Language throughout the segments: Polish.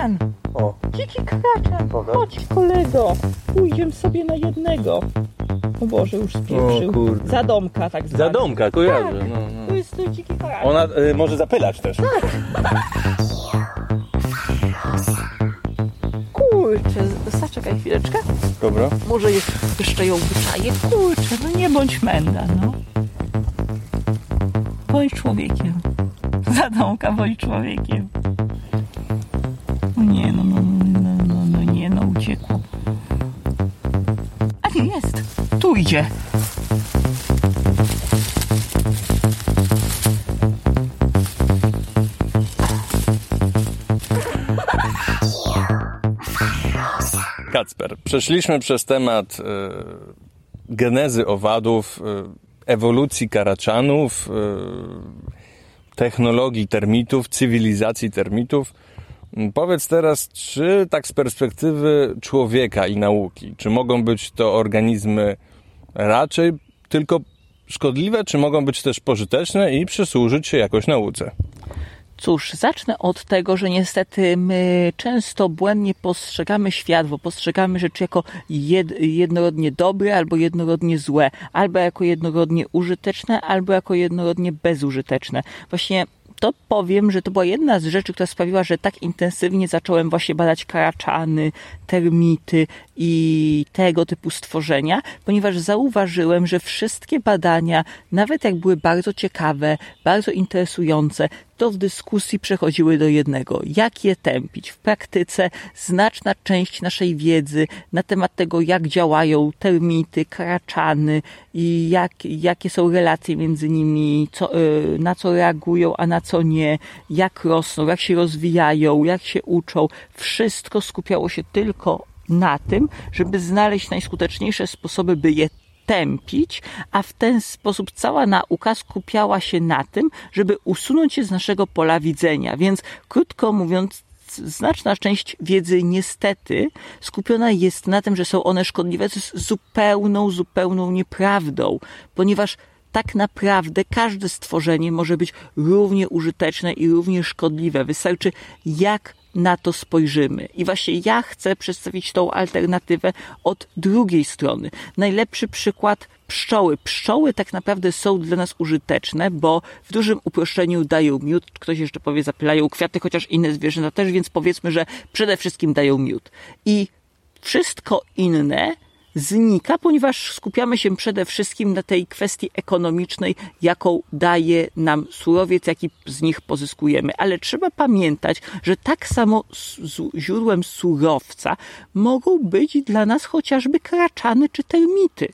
kraczan! O, Dziki kraczan! Pokaż. Chodź kolego! Pójdziemy sobie na jednego. O Boże, już spieprzył. O kurde. Zadomka tak zwany. zadomka, kojarzę. Tak. No, no. To jest to dziki kraczan. Ona y, może zapylać też. Kurczę, zaczekaj chwileczkę. Dobra. Może jeszcze ją wyczaję. Kurczę, no nie bądź menda, no. Bądź człowiekiem. Zadomka, bądź człowiekiem. Nie, no, no, no, no, no, nie, no, uciekło. A nie, jest. Tu idzie. Kacper, przeszliśmy przez temat y, genezy owadów, y, ewolucji karaczanów, y, technologii termitów, cywilizacji termitów. Powiedz teraz, czy tak z perspektywy człowieka i nauki, czy mogą być to organizmy raczej tylko szkodliwe, czy mogą być też pożyteczne i przysłużyć się jakoś nauce? Cóż, zacznę od tego, że niestety my często błędnie postrzegamy świat, bo postrzegamy rzeczy jako jed, jednorodnie dobre albo jednorodnie złe, albo jako jednorodnie użyteczne, albo jako jednorodnie bezużyteczne. Właśnie to powiem, że to była jedna z rzeczy, która sprawiła, że tak intensywnie zacząłem właśnie badać karaczany, termity i tego typu stworzenia, ponieważ zauważyłem, że wszystkie badania, nawet jak były bardzo ciekawe, bardzo interesujące, to w dyskusji przechodziły do jednego. Jak je tępić? W praktyce znaczna część naszej wiedzy na temat tego, jak działają termity, karaczany i jak, jakie są relacje między nimi, co, y, na co reagują, a na co nie, jak rosną, jak się rozwijają, jak się uczą. Wszystko skupiało się tylko na tym, żeby znaleźć najskuteczniejsze sposoby, by je tępić, a w ten sposób cała nauka skupiała się na tym, żeby usunąć je z naszego pola widzenia. Więc krótko mówiąc, znaczna część wiedzy niestety skupiona jest na tym, że są one szkodliwe, co jest zupełną, zupełną nieprawdą, ponieważ tak naprawdę każde stworzenie może być równie użyteczne i równie szkodliwe. Wystarczy jak na to spojrzymy. I właśnie ja chcę przedstawić tą alternatywę od drugiej strony. Najlepszy przykład pszczoły. Pszczoły tak naprawdę są dla nas użyteczne, bo w dużym uproszczeniu dają miód. Ktoś jeszcze powie, zapylają kwiaty, chociaż inne zwierzęta też, więc powiedzmy, że przede wszystkim dają miód. I wszystko inne znika, ponieważ skupiamy się przede wszystkim na tej kwestii ekonomicznej, jaką daje nam surowiec, jaki z nich pozyskujemy. Ale trzeba pamiętać, że tak samo źródłem surowca mogą być dla nas chociażby kraczany czy termity.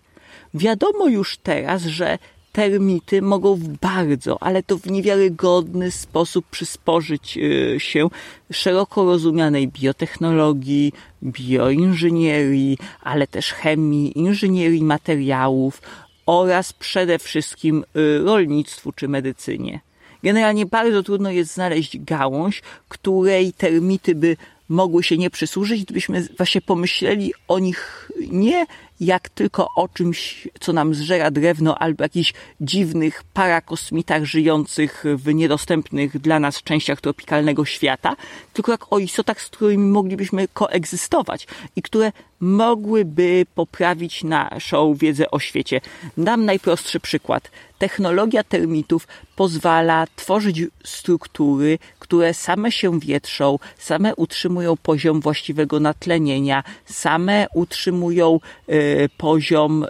Wiadomo już teraz, że termity mogą w bardzo, ale to w niewiarygodny sposób przysporzyć y, się szeroko rozumianej biotechnologii, bioinżynierii, ale też chemii, inżynierii materiałów oraz przede wszystkim y, rolnictwu czy medycynie. Generalnie bardzo trudno jest znaleźć gałąź, której termity by mogły się nie przysłużyć, gdybyśmy właśnie pomyśleli o nich nie jak tylko o czymś, co nam zżera drewno, albo jakichś dziwnych parakosmitach żyjących w niedostępnych dla nas częściach tropikalnego świata, tylko jak o istotach, z którymi moglibyśmy koegzystować i które mogłyby poprawić naszą wiedzę o świecie. Dam najprostszy przykład. Technologia termitów pozwala tworzyć struktury, które same się wietrzą, same utrzymują poziom właściwego natlenienia, same utrzymują e, poziom e,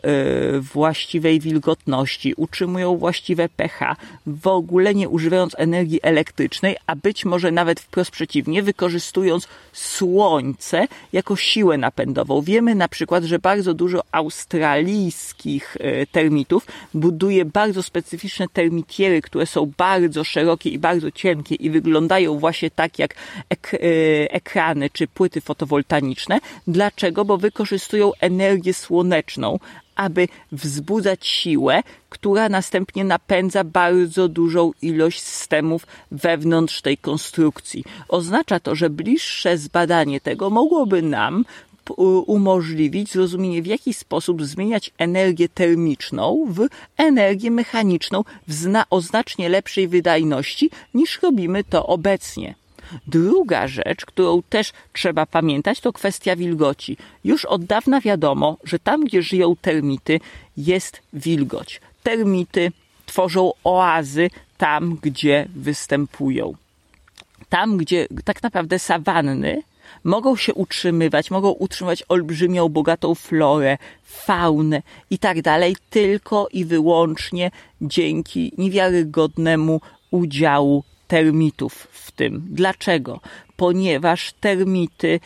właściwej wilgotności, utrzymują właściwe pH, w ogóle nie używając energii elektrycznej, a być może nawet wprost przeciwnie, wykorzystując słońce jako siłę napędową. Wiemy na przykład, że bardzo dużo australijskich e, termitów buduje bardzo specyficzne termitiery, które są bardzo szerokie i bardzo cienkie i wyglądają właśnie tak jak ek e, ekrany czy płyty fotowoltaiczne. Dlaczego? Bo wykorzystują energię słoneczną, aby wzbudzać siłę, która następnie napędza bardzo dużą ilość systemów wewnątrz tej konstrukcji. Oznacza to, że bliższe zbadanie tego mogłoby nam umożliwić zrozumienie, w jaki sposób zmieniać energię termiczną w energię mechaniczną w zna- o znacznie lepszej wydajności niż robimy to obecnie. Druga rzecz, którą też trzeba pamiętać, to kwestia wilgoci. Już od dawna wiadomo, że tam, gdzie żyją termity, jest wilgoć. Termity tworzą oazy tam, gdzie występują. Tam, gdzie tak naprawdę sawanny mogą się utrzymywać, mogą utrzymywać olbrzymią, bogatą florę, faunę i tak dalej, tylko i wyłącznie dzięki niewiarygodnemu udziału termitów w tym. Dlaczego? Ponieważ termity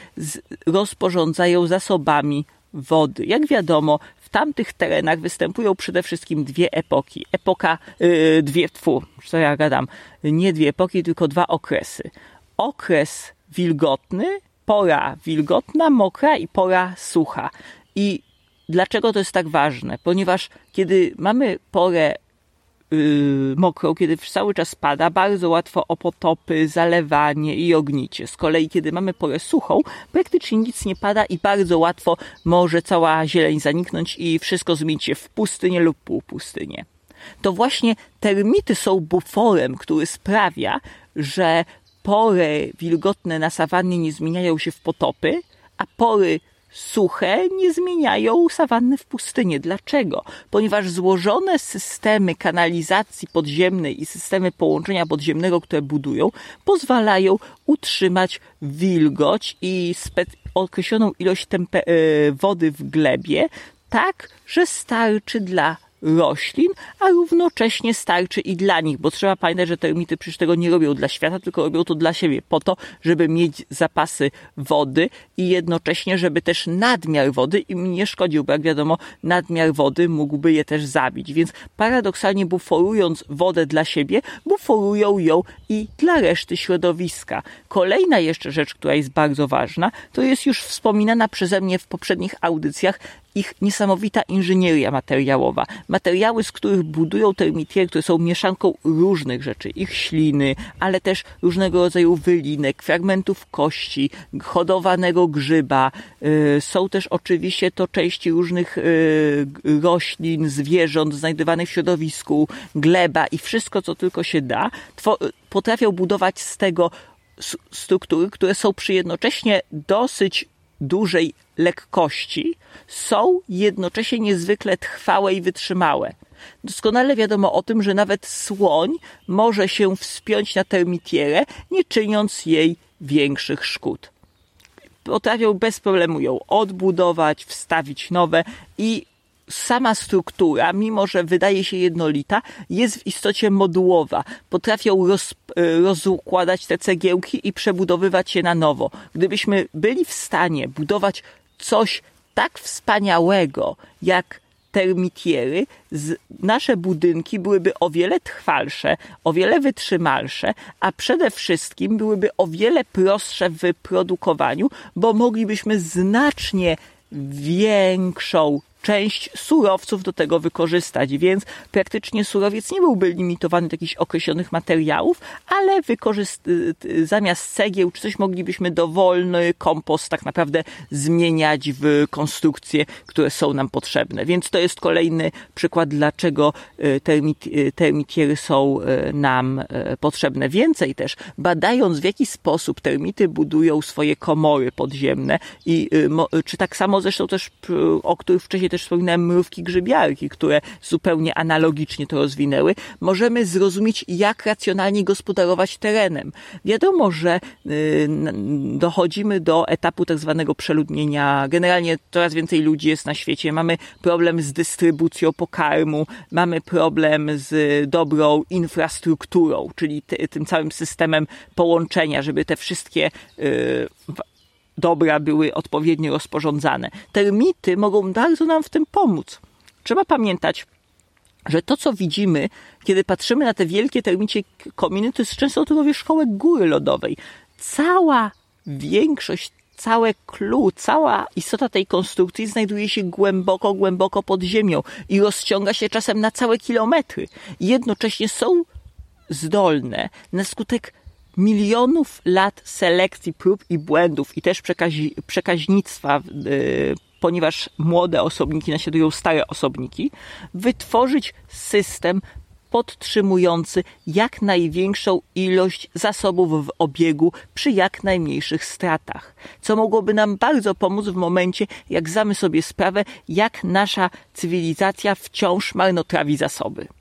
rozporządzają zasobami wody. Jak wiadomo, w tamtych terenach występują przede wszystkim dwie epoki. Epoka, yy, dwie, tfu, co ja gadam, nie dwie epoki, tylko dwa okresy. Okres wilgotny, pora wilgotna, mokra i pora sucha. I dlaczego to jest tak ważne? Ponieważ kiedy mamy porę yy, mokrą, kiedy cały czas pada, bardzo łatwo o potopy, zalewanie i ognicie. Z kolei, kiedy mamy porę suchą, praktycznie nic nie pada i bardzo łatwo może cała zieleń zaniknąć i wszystko zmienić się w pustynię lub półpustynię. To właśnie termity są buforem, który sprawia, że pory wilgotne na sawannie nie zmieniają się w potopy, a pory suche nie zmieniają sawanny w pustynię. Dlaczego? Ponieważ złożone systemy kanalizacji podziemnej i systemy połączenia podziemnego, które budują, pozwalają utrzymać wilgoć i określoną ilość e, wody w glebie, tak, że starczy dla roślin, a równocześnie starczy i dla nich, bo trzeba pamiętać, że termity przecież tego nie robią dla świata, tylko robią to dla siebie, po to, żeby mieć zapasy wody i jednocześnie, żeby też nadmiar wody im nie szkodził, bo jak wiadomo, nadmiar wody mógłby je też zabić. Więc paradoksalnie buforując wodę dla siebie, buforują ją i dla reszty środowiska. Kolejna jeszcze rzecz, która jest bardzo ważna, to jest już wspominana przeze mnie w poprzednich audycjach ich niesamowita inżynieria materiałowa. Materiały, z których budują termitiery, które są mieszanką różnych rzeczy, ich śliny, ale też różnego rodzaju wylinek, fragmentów kości, hodowanego grzyba. Y, są też oczywiście to części różnych y, roślin, zwierząt znajdowanych w środowisku, gleba i wszystko, co tylko się da. Potrafią budować z tego struktury, które są przy jednocześnie dosyć dużej lekkości są jednocześnie niezwykle trwałe i wytrzymałe. Doskonale wiadomo o tym, że nawet słoń może się wspiąć na termitierę, nie czyniąc jej większych szkód. Potrafią bez problemu ją odbudować, wstawić nowe i sama struktura, mimo że wydaje się jednolita, jest w istocie modułowa. Potrafią roz, e, rozukładać te cegiełki i przebudowywać je na nowo. Gdybyśmy byli w stanie budować coś tak wspaniałego jak termitiery, nasze budynki byłyby o wiele trwalsze, o wiele wytrzymalsze, a przede wszystkim byłyby o wiele prostsze w wyprodukowaniu, bo moglibyśmy znacznie większą część surowców do tego wykorzystać, więc praktycznie surowiec nie byłby limitowany do jakichś określonych materiałów, ale wykorzyst- zamiast cegieł czy coś moglibyśmy dowolny kompost tak naprawdę zmieniać w konstrukcje, które są nam potrzebne. Więc to jest kolejny przykład, dlaczego e, termit, e, termitiery są e, nam potrzebne. Więcej też, badając w jaki sposób termity budują swoje komory podziemne i czy tak samo zresztą też, o których wcześniej też wspominałem mrówki grzybiarki, które zupełnie analogicznie to rozwinęły, możemy zrozumieć, jak racjonalnie gospodarować terenem. Wiadomo, że y, dochodzimy do etapu tak zwanego przeludnienia. Generalnie coraz więcej ludzi jest na świecie. Mamy problem z dystrybucją pokarmu, mamy problem z dobrą infrastrukturą, czyli tym całym systemem połączenia, żeby te wszystkie y, dobra były odpowiednio rozporządzane. Termity mogą bardzo nam w tym pomóc. Trzeba pamiętać, że to, co widzimy, kiedy patrzymy na te wielkie termicie kominy, to jest często tylko wierzchołek góry lodowej. Cała większość, całe clue, cała istota tej konstrukcji znajduje się głęboko, głęboko pod ziemią i rozciąga się czasem na całe kilometry. jednocześnie są zdolne na skutek milionów lat selekcji prób i błędów i też przekazi, przekaźnictwa, yy, ponieważ młode osobniki naśladują stare osobniki, wytworzyć system podtrzymujący jak największą ilość zasobów w obiegu przy jak najmniejszych stratach, co mogłoby nam bardzo pomóc w momencie, jak zdamy sobie sprawę, jak nasza cywilizacja wciąż marnotrawi zasoby.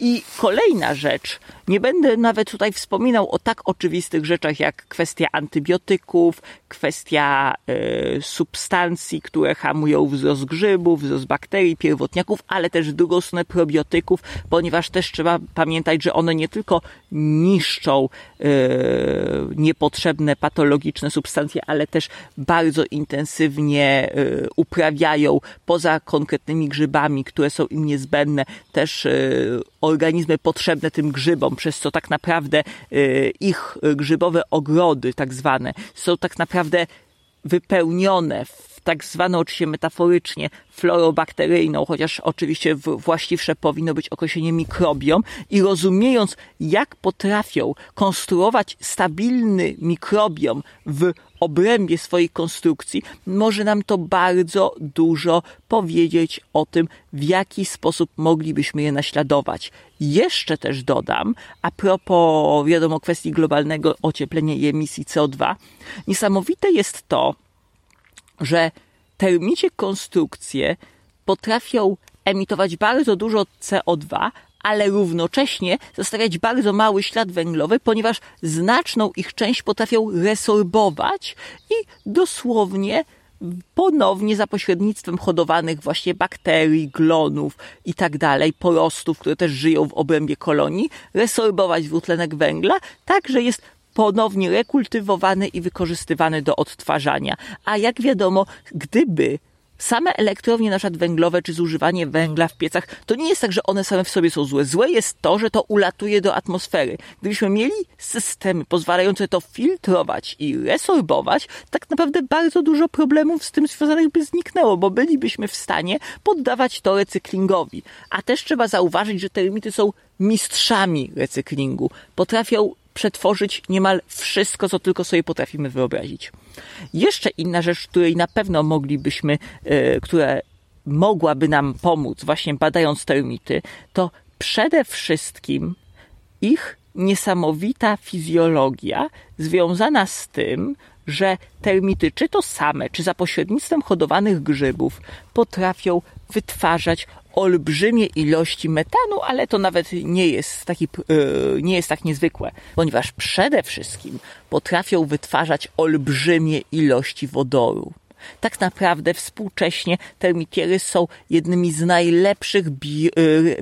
I kolejna rzecz, nie będę nawet tutaj wspominał o tak oczywistych rzeczach jak kwestia antybiotyków, kwestia y, substancji, które hamują wzrost grzybów, wzrost bakterii, pierwotniaków, ale też w drugą stronę probiotyków, ponieważ też trzeba pamiętać, że one nie tylko niszczą y, niepotrzebne, patologiczne substancje, ale też bardzo intensywnie y, uprawiają poza konkretnymi grzybami, które są im niezbędne, też organizmy potrzebne tym grzybom, przez co tak naprawdę ich grzybowe ogrody, tak zwane, są tak naprawdę wypełnione w tak zwaną oczywiście metaforycznie florą bakteryjną, chociaż oczywiście właściwsze powinno być określenie mikrobiom i rozumiejąc jak potrafią konstruować stabilny mikrobiom w obrębie swojej konstrukcji, może nam to bardzo dużo powiedzieć o tym, w jaki sposób moglibyśmy je naśladować. Jeszcze też dodam, a propos, wiadomo, kwestii globalnego ocieplenia i emisji CO2, niesamowite jest to, że termicie konstrukcje potrafią emitować bardzo dużo CO2, ale równocześnie zostawiać bardzo mały ślad węglowy, ponieważ znaczną ich część potrafią resorbować i dosłownie ponownie za pośrednictwem hodowanych właśnie bakterii, glonów i tak dalej, porostów, które też żyją w obrębie kolonii, resorbować dwutlenek węgla, tak że jest ponownie rekultywowany i wykorzystywany do odtwarzania. A jak wiadomo, gdyby same elektrownie, na przykład węglowe, czy zużywanie węgla w piecach, to nie jest tak, że one same w sobie są złe. Złe jest to, że to ulatuje do atmosfery. Gdybyśmy mieli systemy pozwalające to filtrować i resorbować, tak naprawdę bardzo dużo problemów z tym związanych by zniknęło, bo bylibyśmy w stanie poddawać to recyklingowi. A też trzeba zauważyć, że termity są mistrzami recyklingu. Potrafią przetworzyć niemal wszystko, co tylko sobie potrafimy wyobrazić. Jeszcze inna rzecz, której na pewno moglibyśmy, e, która mogłaby nam pomóc, właśnie badając termity, to przede wszystkim ich niesamowita fizjologia związana z tym, że termity, czy to same, czy za pośrednictwem hodowanych grzybów, potrafią wytwarzać olbrzymie ilości metanu, ale to nawet nie jest, taki, e, nie jest tak niezwykłe, ponieważ przede wszystkim potrafią wytwarzać olbrzymie ilości wodoru. Tak naprawdę współcześnie termitiery są jednymi z najlepszych e,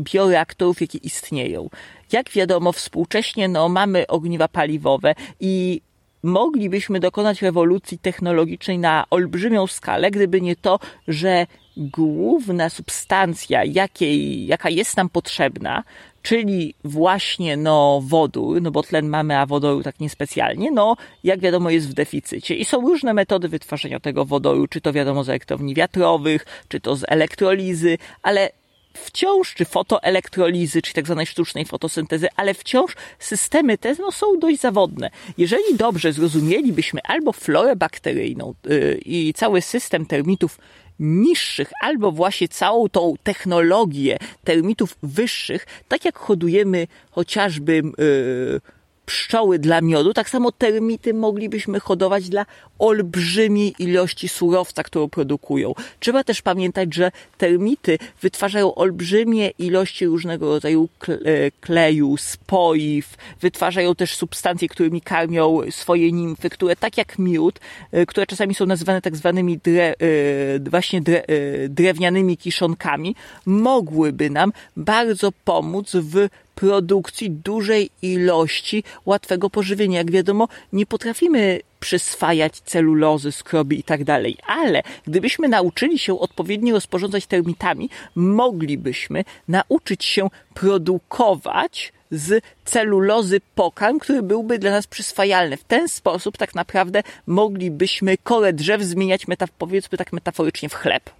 bioreaktorów, jakie istnieją. Jak wiadomo, współcześnie no, mamy ogniwa paliwowe i moglibyśmy dokonać rewolucji technologicznej na olbrzymią skalę, gdyby nie to, że główna substancja, jakiej, jaka jest nam potrzebna, czyli właśnie no, wodór, no bo tlen mamy, a wodoru tak niespecjalnie, no jak wiadomo jest w deficycie. I są różne metody wytwarzania tego wodoru, czy to wiadomo z elektrowni wiatrowych, czy to z elektrolizy, ale wciąż, czy fotoelektrolizy, czy tak zwanej sztucznej fotosyntezy, ale wciąż systemy te no, są dość zawodne. Jeżeli dobrze zrozumielibyśmy albo florę bakteryjną yy, i cały system termitów niższych, albo właśnie całą tą technologię termitów wyższych, tak jak hodujemy chociażby yy, pszczoły dla miodu, tak samo termity moglibyśmy hodować dla olbrzymiej ilości surowca, którą produkują. Trzeba też pamiętać, że termity wytwarzają olbrzymie ilości różnego rodzaju e, kleju, spoiw, wytwarzają też substancje, którymi karmią swoje nimfy, które tak jak miód, e, które czasami są nazywane tak zwanymi dre, e, właśnie dre, drewnianymi kiszonkami, mogłyby nam bardzo pomóc w produkcji dużej ilości łatwego pożywienia. Jak wiadomo, nie potrafimy przyswajać celulozy, skrobi i tak dalej, ale gdybyśmy nauczyli się odpowiednio rozporządzać termitami, moglibyśmy nauczyć się produkować z celulozy pokarm, który byłby dla nas przyswajalny. W ten sposób tak naprawdę moglibyśmy korę drzew zmieniać, metaf- powiedzmy tak metaforycznie, w chleb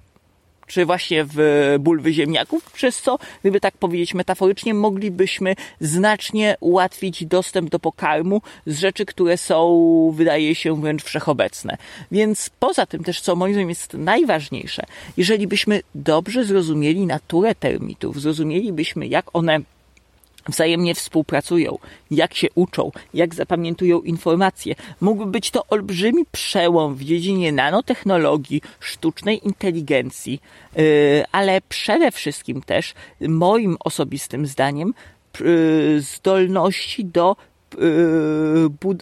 czy właśnie w bulwy ziemniaków, przez co, gdyby tak powiedzieć metaforycznie, moglibyśmy znacznie ułatwić dostęp do pokarmu z rzeczy, które są, wydaje się, wręcz wszechobecne. Więc poza tym też, co moim zdaniem jest najważniejsze, jeżeli byśmy dobrze zrozumieli naturę termitów, zrozumielibyśmy, jak one wzajemnie współpracują, jak się uczą, jak zapamiętują informacje. Mógłby być to olbrzymi przełom w dziedzinie nanotechnologii, sztucznej inteligencji, yy, ale przede wszystkim też, moim osobistym zdaniem, yy, zdolności do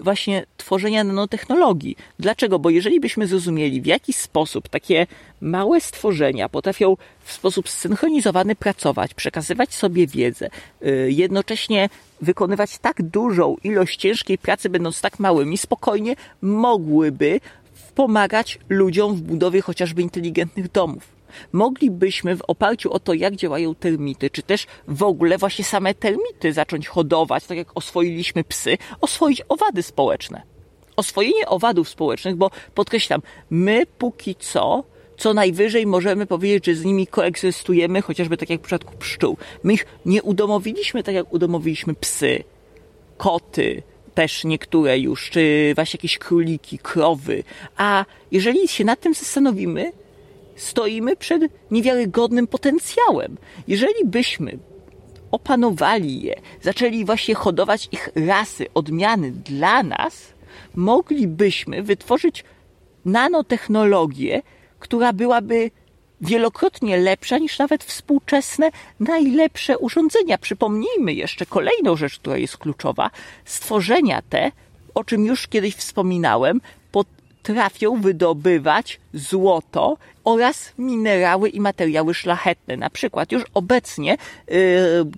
właśnie tworzenia nanotechnologii. Dlaczego? Bo jeżeli byśmy zrozumieli, w jaki sposób takie małe stworzenia potrafią w sposób zsynchronizowany pracować, przekazywać sobie wiedzę, yy, jednocześnie wykonywać tak dużą ilość ciężkiej pracy, będąc tak małymi, spokojnie mogłyby pomagać ludziom w budowie chociażby inteligentnych domów moglibyśmy w oparciu o to, jak działają termity, czy też w ogóle właśnie same termity zacząć hodować, tak jak oswoiliśmy psy, oswoić owady społeczne. Oswojenie owadów społecznych, bo podkreślam, my póki co co najwyżej możemy powiedzieć, że z nimi koegzystujemy, chociażby tak jak w przypadku pszczół. My ich nie udomowiliśmy tak jak udomowiliśmy psy, koty, też niektóre już, czy właśnie jakieś króliki, krowy. A jeżeli się nad tym zastanowimy, stoimy przed niewiarygodnym potencjałem. Jeżeli byśmy opanowali je, zaczęli właśnie hodować ich rasy, odmiany dla nas, moglibyśmy wytworzyć nanotechnologię, która byłaby wielokrotnie lepsza niż nawet współczesne najlepsze urządzenia. Przypomnijmy jeszcze kolejną rzecz, która jest kluczowa. Stworzenia te, o czym już kiedyś wspominałem, potrafią wydobywać złoto oraz minerały i materiały szlachetne. Na przykład już obecnie, yy,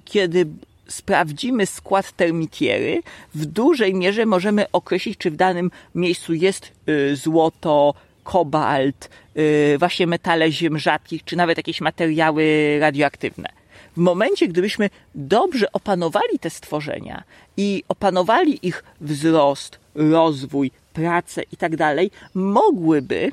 kiedy sprawdzimy skład termitiery, w dużej mierze możemy określić, czy w danym miejscu jest yy, złoto, kobalt, yy, właśnie metale ziem rzadkich, czy nawet jakieś materiały radioaktywne. W momencie, gdybyśmy dobrze opanowali te stworzenia i opanowali ich wzrost, rozwój, pracę i tak dalej, mogłyby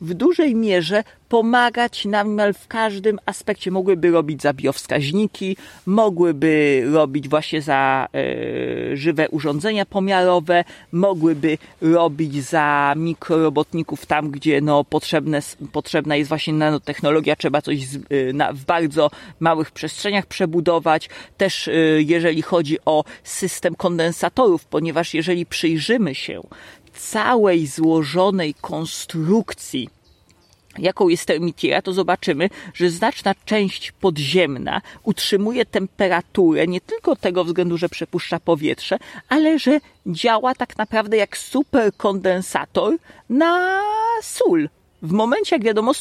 w dużej mierze pomagać nam w każdym aspekcie. Mogłyby robić za biowskaźniki, mogłyby robić właśnie za e, żywe urządzenia pomiarowe, mogłyby robić za mikrorobotników tam, gdzie no, potrzebne, potrzebna jest właśnie nanotechnologia, trzeba coś z, e, na, w bardzo małych przestrzeniach przebudować. Też e, jeżeli chodzi o system kondensatorów, ponieważ jeżeli przyjrzymy się całej złożonej konstrukcji, jaką jest termitiera, to zobaczymy, że znaczna część podziemna utrzymuje temperaturę nie tylko tego względu, że przepuszcza powietrze, ale że działa tak naprawdę jak superkondensator na sól. W momencie, jak wiadomo,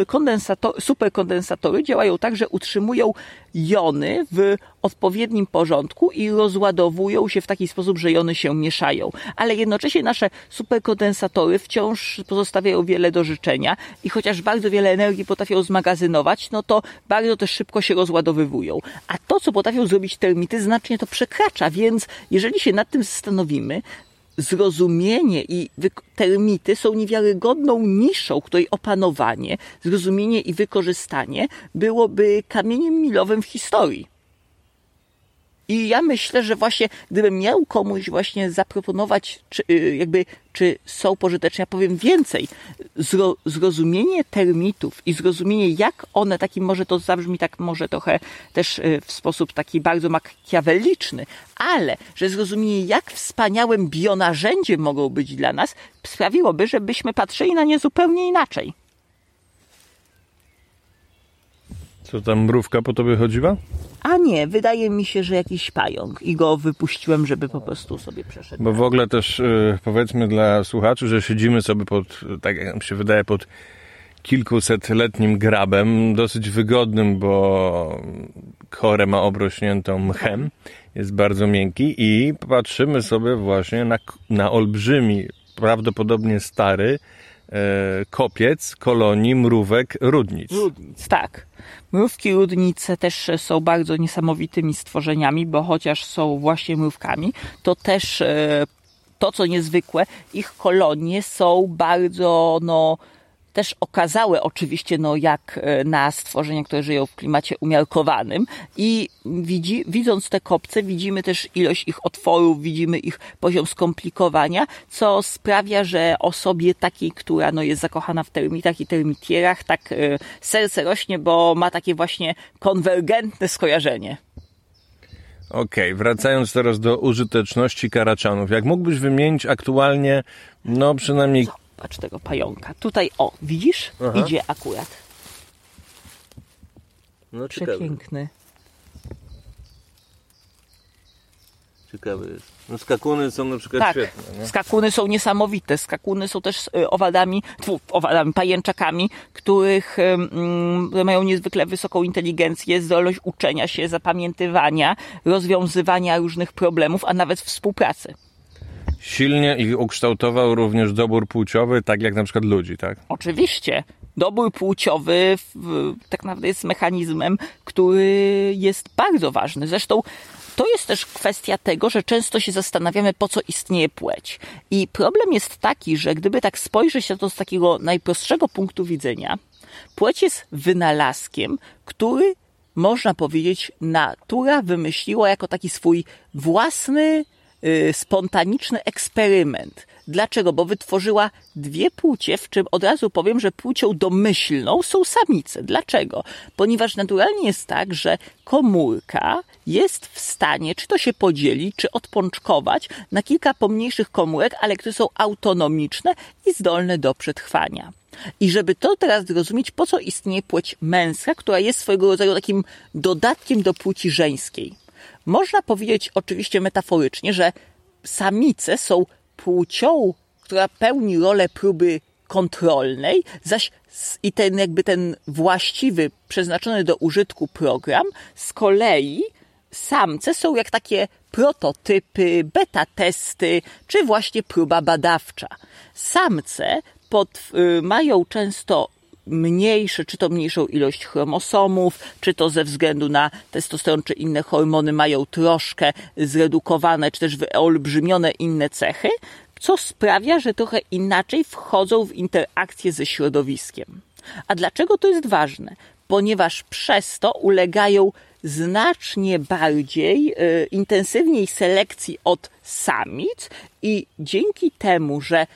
y, kondensator, superkondensatory działają tak, że utrzymują jony w odpowiednim porządku i rozładowują się w taki sposób, że jony się mieszają. Ale jednocześnie nasze superkondensatory wciąż pozostawiają wiele do życzenia i chociaż bardzo wiele energii potrafią zmagazynować, no to bardzo też szybko się rozładowywują. A to, co potrafią zrobić termity, znacznie to przekracza, więc jeżeli się nad tym zastanowimy, zrozumienie i termity są niewiarygodną niszą, której opanowanie, zrozumienie i wykorzystanie byłoby kamieniem milowym w historii. I ja myślę, że właśnie gdybym miał komuś właśnie zaproponować, czy, y, jakby, czy są pożyteczne, ja powiem więcej. Zro, zrozumienie termitów i zrozumienie, jak one, taki może to zabrzmi tak może trochę też y, w sposób taki bardzo makiaweliczny, ale że zrozumienie, jak wspaniałym bionarzędziem mogą być dla nas, sprawiłoby, żebyśmy patrzyli na nie zupełnie inaczej. Co tam mrówka po tobie chodziła? A nie, wydaje mi się, że jakiś pająk i go wypuściłem, żeby po prostu sobie przeszedł. Bo w ogóle też y, powiedzmy dla słuchaczy, że siedzimy sobie pod, tak jak nam się wydaje, pod kilkusetletnim grabem, dosyć wygodnym, bo korę ma obrośniętą mchem, jest bardzo miękki i patrzymy sobie właśnie na, na olbrzymi, prawdopodobnie stary kopiec kolonii mrówek rudnic. Rudnic, tak. Mrówki rudnice też są bardzo niesamowitymi stworzeniami, bo chociaż są właśnie mrówkami, to też e, to, co niezwykłe, ich kolonie są bardzo, no, też okazałe oczywiście, no jak e, na stworzenia, które żyją w klimacie umiarkowanym i widzi, widząc te kopce widzimy też ilość ich otworów, widzimy ich poziom skomplikowania, co sprawia, że osobie takiej, która no jest zakochana w termitach i termitierach, tak e, serce rośnie, bo ma takie właśnie konwergentne skojarzenie. Okej, wracając teraz do użyteczności karaczanów. Jak mógłbyś wymienić aktualnie, no przynajmniej Patrz tego pająka. Tutaj, o, widzisz? Aha. Idzie akurat. no, Przepiękny. ciekawy jest. No skakuny są na przykład Tak, świetne. Nie? skakuny są niesamowite. Skakuny są też y, owadami, tfu, owadami, pajęczakami, których ym, mają niezwykle wysoką inteligencję, zdolność uczenia się, zapamiętywania, rozwiązywania różnych problemów, a nawet współpracy. Silnie ich ukształtował również dobór płciowy, tak jak na przykład ludzi, tak? Oczywiście. Dobór płciowy w, tak naprawdę jest mechanizmem, który jest bardzo ważny. Zresztą to jest też kwestia tego, że często się zastanawiamy, po co istnieje płeć. I problem jest taki, że gdyby tak spojrzeć na to z takiego najprostszego punktu widzenia, płeć jest wynalazkiem, który można powiedzieć, natura wymyśliła jako taki swój własny, spontaniczny eksperyment. Dlaczego? Bo wytworzyła dwie płcie, w czym od razu powiem, że płcią domyślną są samice. Dlaczego? Ponieważ naturalnie jest tak, że komórka jest w stanie, czy to się podzielić, czy odpoczkować na kilka pomniejszych komórek, ale które są autonomiczne i zdolne do przetrwania. I żeby to teraz zrozumieć, po co istnieje płeć męska, która jest swojego rodzaju takim dodatkiem do płci żeńskiej. Można powiedzieć oczywiście metaforycznie, że samice są płcią, która pełni rolę próby kontrolnej, zaś i ten jakby ten właściwy, przeznaczony do użytku program, z kolei samce są jak takie prototypy, beta testy, czy właśnie próba badawcza. Samce pod, y, mają często mniejsze, czy to mniejszą ilość chromosomów, czy to ze względu na testosteron, czy inne hormony mają troszkę zredukowane, czy też wyolbrzymione inne cechy, co sprawia, że trochę inaczej wchodzą w interakcję ze środowiskiem. A dlaczego to jest ważne? Ponieważ przez to ulegają znacznie bardziej, e, intensywniej selekcji od samic i dzięki temu, że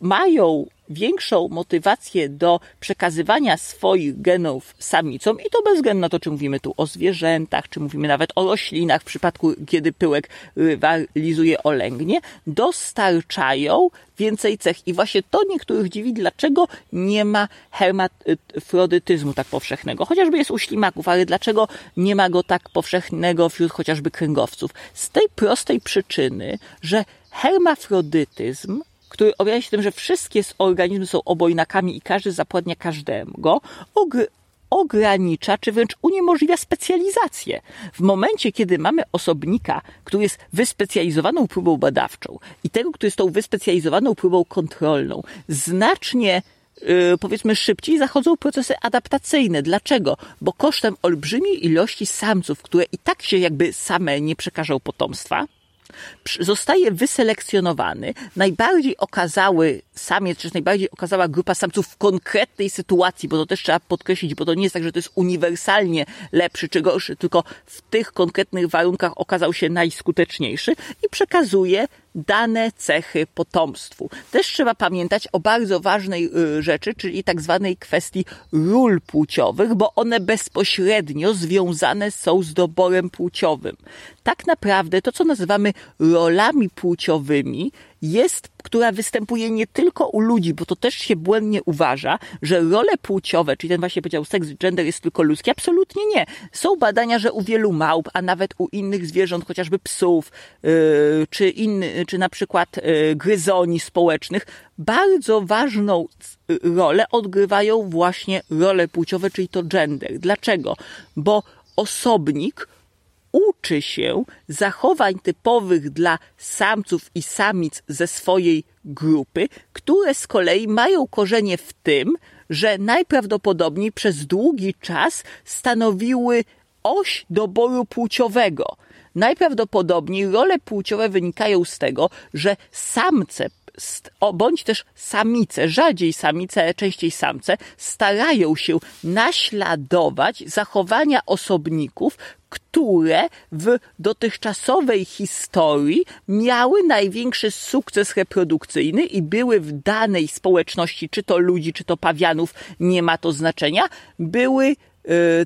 mają większą motywację do przekazywania swoich genów samicom i to bez względu na to, czy mówimy tu o zwierzętach, czy mówimy nawet o roślinach, w przypadku kiedy pyłek rywalizuje o lęgnie, dostarczają więcej cech. I właśnie to niektórych dziwi, dlaczego nie ma hermafrodytyzmu tak powszechnego. Chociażby jest u ślimaków, ale dlaczego nie ma go tak powszechnego wśród chociażby kręgowców? Z tej prostej przyczyny, że hermafrodytyzm który objawia się tym, że wszystkie organizmy są obojnakami i każdy zapładnia każdego, ogr- ogranicza czy wręcz uniemożliwia specjalizację. W momencie, kiedy mamy osobnika, który jest wyspecjalizowaną próbą badawczą i tego, który jest tą wyspecjalizowaną próbą kontrolną, znacznie yy, powiedzmy szybciej zachodzą procesy adaptacyjne. Dlaczego? Bo kosztem olbrzymiej ilości samców, które i tak się jakby same nie przekażą potomstwa, zostaje wyselekcjonowany. Najbardziej okazały samiec, czy najbardziej okazała grupa samców w konkretnej sytuacji, bo to też trzeba podkreślić, bo to nie jest tak, że to jest uniwersalnie lepszy czy gorszy, tylko w tych konkretnych warunkach okazał się najskuteczniejszy i przekazuje dane cechy potomstwu. Też trzeba pamiętać o bardzo ważnej y, rzeczy, czyli tak zwanej kwestii ról płciowych, bo one bezpośrednio związane są z doborem płciowym. Tak naprawdę to, co nazywamy rolami płciowymi, jest, która występuje nie tylko u ludzi, bo to też się błędnie uważa, że role płciowe, czyli ten właśnie powiedział seks, gender jest tylko ludzki. Absolutnie nie. Są badania, że u wielu małp, a nawet u innych zwierząt, chociażby psów, yy, czy, inny, czy na przykład yy, gryzoni społecznych, bardzo ważną yy, rolę odgrywają właśnie role płciowe, czyli to gender. Dlaczego? Bo osobnik uczy się zachowań typowych dla samców i samic ze swojej grupy, które z kolei mają korzenie w tym, że najprawdopodobniej przez długi czas stanowiły oś doboru płciowego. Najprawdopodobniej role płciowe wynikają z tego, że samce bądź też samice, rzadziej samice, częściej samce, starają się naśladować zachowania osobników, które w dotychczasowej historii miały największy sukces reprodukcyjny i były w danej społeczności, czy to ludzi, czy to pawianów, nie ma to znaczenia, były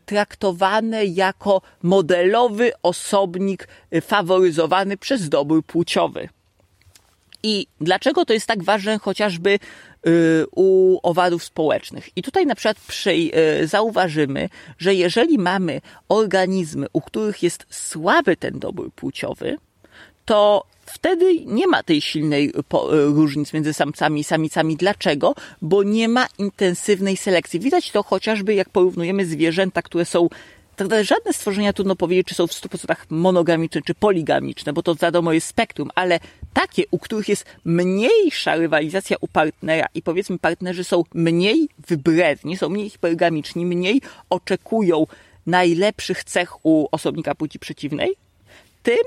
traktowane jako modelowy osobnik faworyzowany przez dobór płciowy. I dlaczego to jest tak ważne chociażby u owadów społecznych? I tutaj na przykład przy, zauważymy, że jeżeli mamy organizmy, u których jest słaby ten dobór płciowy, to wtedy nie ma tej silnej różnic między samcami i samicami. Dlaczego? Bo nie ma intensywnej selekcji. Widać to chociażby jak porównujemy zwierzęta, które są tak naprawdę żadne stworzenia trudno powiedzieć, czy są w 100% monogamiczne, czy poligamiczne, bo to wiadomo jest spektrum, ale takie, u których jest mniejsza rywalizacja u partnera i powiedzmy partnerzy są mniej wybredni, są mniej hipergamiczni, mniej oczekują najlepszych cech u osobnika płci przeciwnej, tym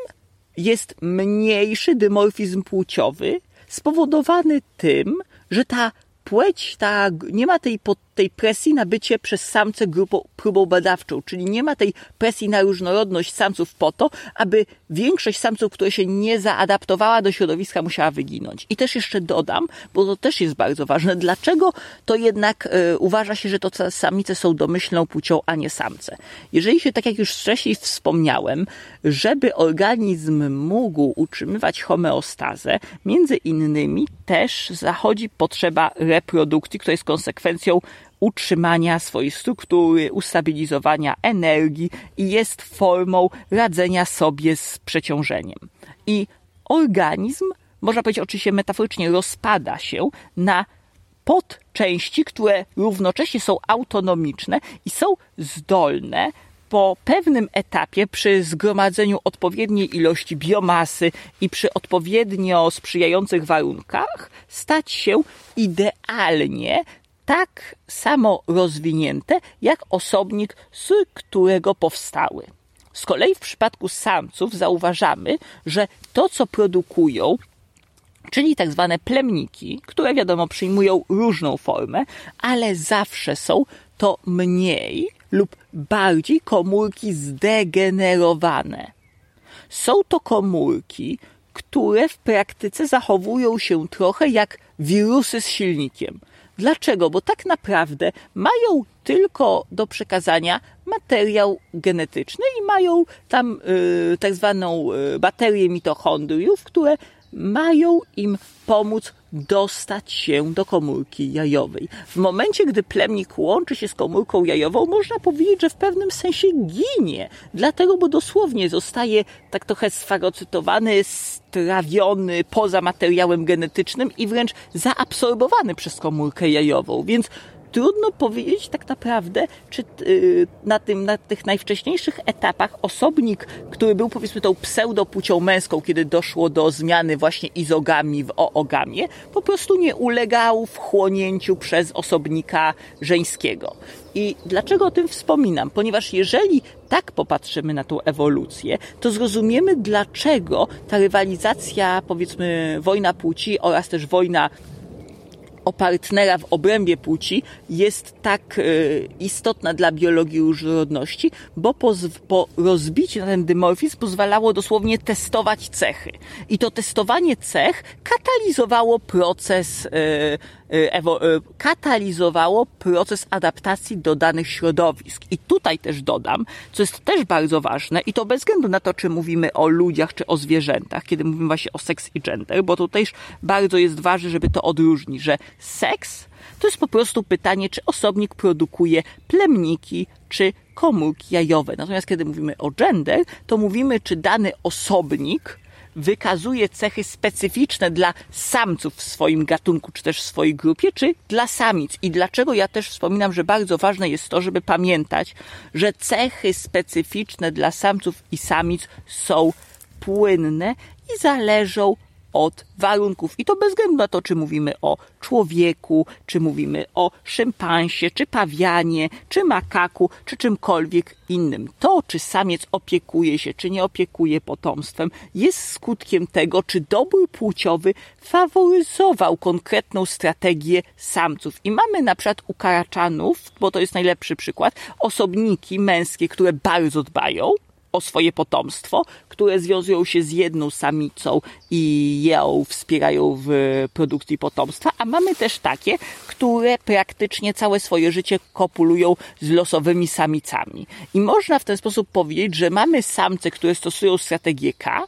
jest mniejszy dymorfizm płciowy spowodowany tym, że ta płeć, ta, nie ma tej, tej presji na bycie przez samce grupą, próbą badawczą, czyli nie ma tej presji na różnorodność samców po to, aby większość samców, które się nie zaadaptowała do środowiska, musiała wyginąć. I też jeszcze dodam, bo to też jest bardzo ważne, dlaczego to jednak y, uważa się, że to samice są domyślną płcią, a nie samce. Jeżeli się, tak jak już wcześniej wspomniałem, żeby organizm mógł utrzymywać homeostazę, między innymi też zachodzi potrzeba reprodukcji, która jest konsekwencją utrzymania swojej struktury, ustabilizowania energii i jest formą radzenia sobie z przeciążeniem. I organizm, można powiedzieć oczywiście metaforycznie, rozpada się na podczęści, które równocześnie są autonomiczne i są zdolne po pewnym etapie, przy zgromadzeniu odpowiedniej ilości biomasy i przy odpowiednio sprzyjających warunkach, stać się idealnie tak samo rozwinięte jak osobnik, z którego powstały. Z kolei w przypadku samców zauważamy, że to, co produkują, czyli tak zwane plemniki, które wiadomo przyjmują różną formę, ale zawsze są to mniej lub bardziej komórki zdegenerowane. Są to komórki, które w praktyce zachowują się trochę jak wirusy z silnikiem. Dlaczego? Bo tak naprawdę mają tylko do przekazania materiał genetyczny i mają tam y, tak zwaną y, baterię mitochondriów, które mają im pomóc dostać się do komórki jajowej. W momencie, gdy plemnik łączy się z komórką jajową, można powiedzieć, że w pewnym sensie ginie. Dlatego, bo dosłownie zostaje tak trochę sfagocytowany, strawiony poza materiałem genetycznym i wręcz zaabsorbowany przez komórkę jajową. Więc trudno powiedzieć tak naprawdę, czy y, na, tym, na tych najwcześniejszych etapach osobnik, który był powiedzmy tą pseudopłcią męską, kiedy doszło do zmiany właśnie izogami w oogamie, po prostu nie ulegał wchłonięciu przez osobnika żeńskiego. I dlaczego o tym wspominam? Ponieważ jeżeli tak popatrzymy na tą ewolucję, to zrozumiemy, dlaczego ta rywalizacja, powiedzmy, wojna płci oraz też wojna o partnera w obrębie płci jest tak e, istotna dla biologii różnorodności, bo po, po rozbiciu na ten dymorfizm pozwalało dosłownie testować cechy. I to testowanie cech katalizowało proces e, katalizowało proces adaptacji do danych środowisk. I tutaj też dodam, co jest też bardzo ważne, i to bez względu na to, czy mówimy o ludziach, czy o zwierzętach, kiedy mówimy właśnie o seks i gender, bo to też bardzo jest ważne, żeby to odróżnić, że seks to jest po prostu pytanie, czy osobnik produkuje plemniki, czy komórki jajowe. Natomiast kiedy mówimy o gender, to mówimy, czy dany osobnik wykazuje cechy specyficzne dla samców w swoim gatunku, czy też w swojej grupie, czy dla samic. I dlaczego ja też wspominam, że bardzo ważne jest to, żeby pamiętać, że cechy specyficzne dla samców i samic są płynne i zależą od warunków. I to bez względu na to, czy mówimy o człowieku, czy mówimy o szympansie, czy pawianie, czy makaku, czy czymkolwiek innym. To, czy samiec opiekuje się, czy nie opiekuje potomstwem, jest skutkiem tego, czy dobór płciowy faworyzował konkretną strategię samców. I mamy na przykład u karaczanów, bo to jest najlepszy przykład, osobniki męskie, które bardzo dbają o swoje potomstwo, które związują się z jedną samicą i ją wspierają w produkcji potomstwa, a mamy też takie, które praktycznie całe swoje życie kopulują z losowymi samicami. I można w ten sposób powiedzieć, że mamy samce, które stosują strategię K,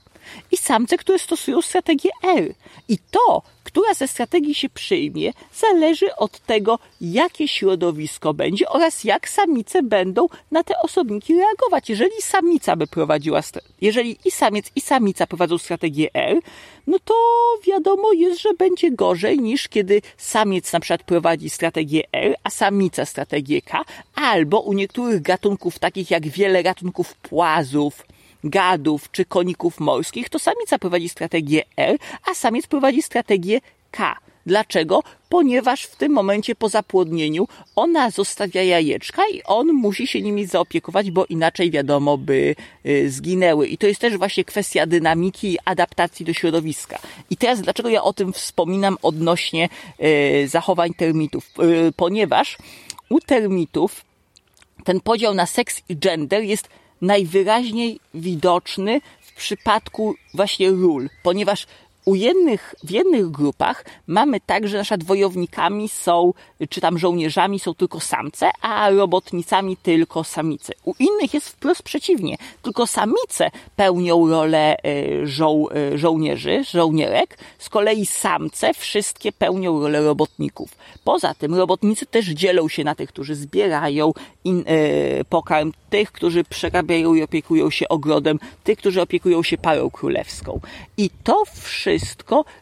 i samce, które stosują strategię R. I to, która ze strategii się przyjmie, zależy od tego, jakie środowisko będzie oraz jak samice będą na te osobniki reagować. Jeżeli samica by prowadziła, jeżeli i samiec, i samica prowadzą strategię R, no to wiadomo jest, że będzie gorzej niż kiedy samiec na przykład prowadzi strategię R, a samica strategię K, albo u niektórych gatunków, takich jak wiele gatunków płazów, gadów czy koników morskich, to samica prowadzi strategię R, a samiec prowadzi strategię K. Dlaczego? Ponieważ w tym momencie po zapłodnieniu ona zostawia jajeczka i on musi się nimi zaopiekować, bo inaczej wiadomo by y, zginęły. I to jest też właśnie kwestia dynamiki i adaptacji do środowiska. I teraz dlaczego ja o tym wspominam odnośnie y, zachowań termitów? Y, ponieważ u termitów ten podział na seks i gender jest najwyraźniej widoczny w przypadku właśnie ról, ponieważ u jednych, w jednych grupach mamy tak, że nasza wojownikami są, czy tam żołnierzami są tylko samce, a robotnicami tylko samice. U innych jest wprost przeciwnie. Tylko samice pełnią rolę e, żoł, e, żołnierzy, żołnierek, z kolei samce wszystkie pełnią rolę robotników. Poza tym robotnicy też dzielą się na tych, którzy zbierają in, e, pokarm, tych, którzy przerabiają i opiekują się ogrodem, tych, którzy opiekują się parą królewską. I to wszystko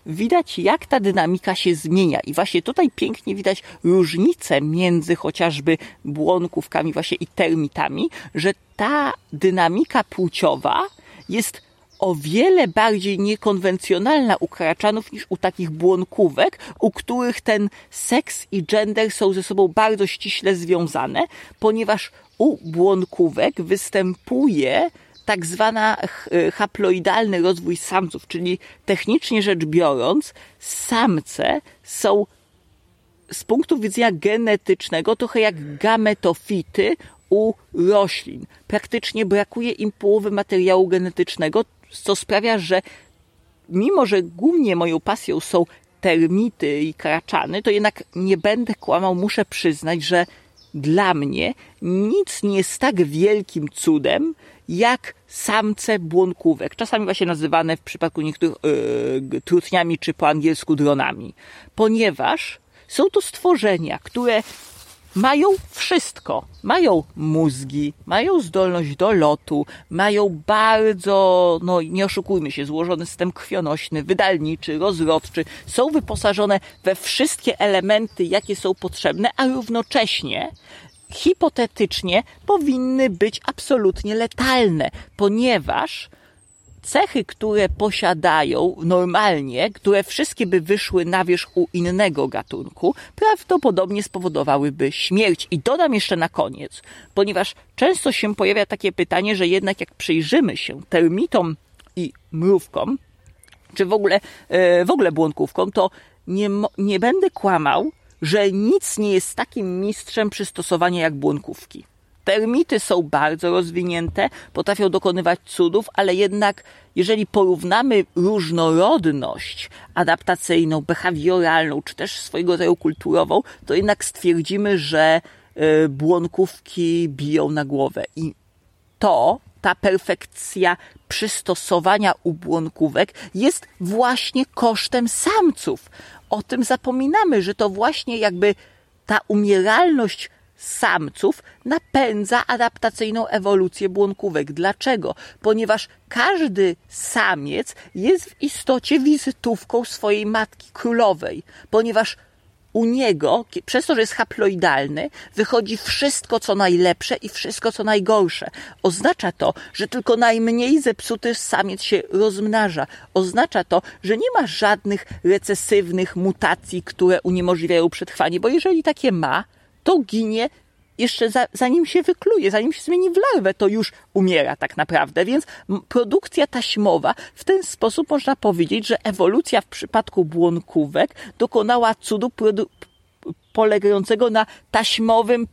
widać, jak ta dynamika się zmienia. I właśnie tutaj pięknie widać różnicę między chociażby błonkówkami właśnie i termitami, że ta dynamika płciowa jest o wiele bardziej niekonwencjonalna u karaczanów niż u takich błonkówek, u których ten seks i gender są ze sobą bardzo ściśle związane, ponieważ u błonkówek występuje tak zwana e, haploidalny rozwój samców, czyli technicznie rzecz biorąc, samce są z punktu widzenia genetycznego trochę jak gametofity u roślin. Praktycznie brakuje im połowy materiału genetycznego, co sprawia, że mimo, że głównie moją pasją są termity i kraczany, to jednak nie będę kłamał, muszę przyznać, że dla mnie nic nie jest tak wielkim cudem, jak samce błonkówek, czasami właśnie nazywane w przypadku niektórych yy, trutniami czy po angielsku dronami, ponieważ są to stworzenia, które mają wszystko. Mają mózgi, mają zdolność do lotu, mają bardzo, no nie oszukujmy się, złożony system krwionośny, wydalniczy, rozrodczy. Są wyposażone we wszystkie elementy, jakie są potrzebne, a równocześnie hipotetycznie powinny być absolutnie letalne, ponieważ cechy, które posiadają normalnie, które wszystkie by wyszły na wierzch u innego gatunku, prawdopodobnie spowodowałyby śmierć. I dodam jeszcze na koniec, ponieważ często się pojawia takie pytanie, że jednak jak przyjrzymy się termitom i mrówkom, czy w ogóle, e, w ogóle błąkówkom, to nie, nie będę kłamał, że nic nie jest takim mistrzem przystosowania jak błonkówki. Termity są bardzo rozwinięte, potrafią dokonywać cudów, ale jednak jeżeli porównamy różnorodność adaptacyjną, behawioralną, czy też swojego rodzaju kulturową, to jednak stwierdzimy, że e, błonkówki biją na głowę. I to, ta perfekcja przystosowania u błonkówek jest właśnie kosztem samców. O tym zapominamy, że to właśnie jakby ta umieralność samców napędza adaptacyjną ewolucję błonkówek. Dlaczego? Ponieważ każdy samiec jest w istocie wizytówką swojej matki królowej, ponieważ u niego, przez to, że jest haploidalny, wychodzi wszystko, co najlepsze i wszystko, co najgorsze. Oznacza to, że tylko najmniej zepsuty samiec się rozmnaża. Oznacza to, że nie ma żadnych recesywnych mutacji, które uniemożliwiają przetrwanie, bo jeżeli takie ma, to ginie jeszcze za, zanim się wykluje, zanim się zmieni w larwę, to już umiera tak naprawdę. Więc produkcja taśmowa w ten sposób można powiedzieć, że ewolucja w przypadku błonkówek dokonała cudu polegającego na taśmowym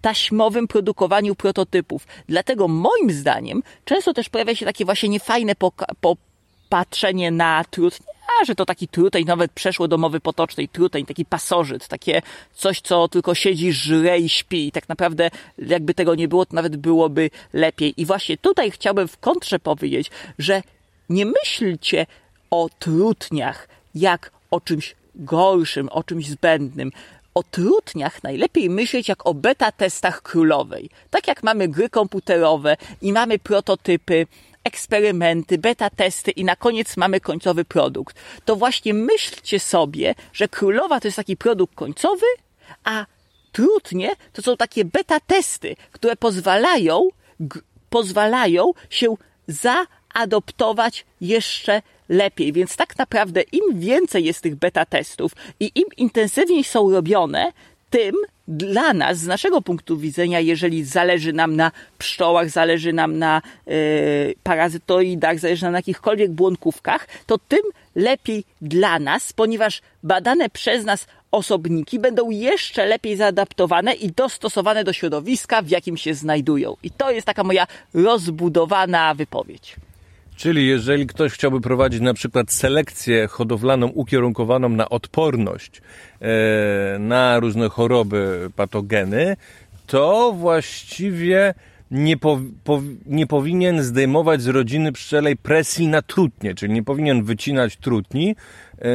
taśmowym produkowaniu prototypów. Dlatego moim zdaniem często też pojawia się takie właśnie niefajne popatrzenie na trud że to taki truteń, nawet przeszło do mowy potocznej, truteń, taki pasożyt, takie coś, co tylko siedzi, żre i śpi. I tak naprawdę, jakby tego nie było, to nawet byłoby lepiej. I właśnie tutaj chciałbym w kontrze powiedzieć, że nie myślcie o trutniach jak o czymś gorszym, o czymś zbędnym. O trutniach najlepiej myśleć jak o beta testach królowej. Tak jak mamy gry komputerowe i mamy prototypy, eksperymenty, beta testy i na koniec mamy końcowy produkt. To właśnie myślcie sobie, że królowa to jest taki produkt końcowy, a trudnie to są takie beta testy, które pozwalają, pozwalają się zaadoptować jeszcze lepiej. Więc tak naprawdę im więcej jest tych beta testów i im intensywniej są robione, tym dla nas, z naszego punktu widzenia, jeżeli zależy nam na pszczołach, zależy nam na yy, parazytoidach, zależy nam na jakichkolwiek błąkówkach, to tym lepiej dla nas, ponieważ badane przez nas osobniki będą jeszcze lepiej zaadaptowane i dostosowane do środowiska, w jakim się znajdują. I to jest taka moja rozbudowana wypowiedź. Czyli jeżeli ktoś chciałby prowadzić na przykład selekcję hodowlaną ukierunkowaną na odporność e, na różne choroby, patogeny, to właściwie nie, po, po, nie powinien zdejmować z rodziny pszczelej presji na trutnie, czyli nie powinien wycinać trutni,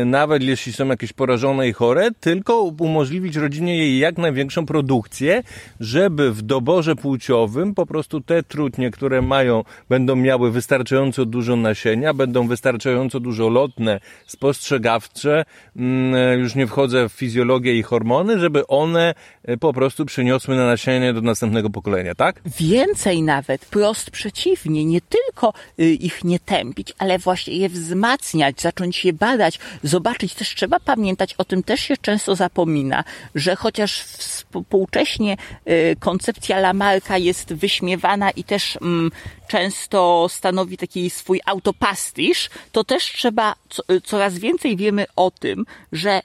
nawet jeśli są jakieś porażone i chore, tylko umożliwić rodzinie jej jak największą produkcję, żeby w doborze płciowym po prostu te trutnie, które mają, będą miały wystarczająco dużo nasienia, będą wystarczająco dużo lotne, spostrzegawcze, mm, e, już nie wchodzę w fizjologię i hormony, żeby one e, po prostu przyniosły na nasienie do następnego pokolenia, tak? Więcej nawet, prost przeciwnie, nie tylko y, ich nie tępić, ale właśnie je wzmacniać, zacząć je badać, zobaczyć. Też trzeba pamiętać, o tym też się często zapomina, że chociaż współcześnie y, koncepcja Lamarka jest wyśmiewana i też mm, często stanowi taki swój autopastisz, to też trzeba, y, coraz więcej wiemy o tym, że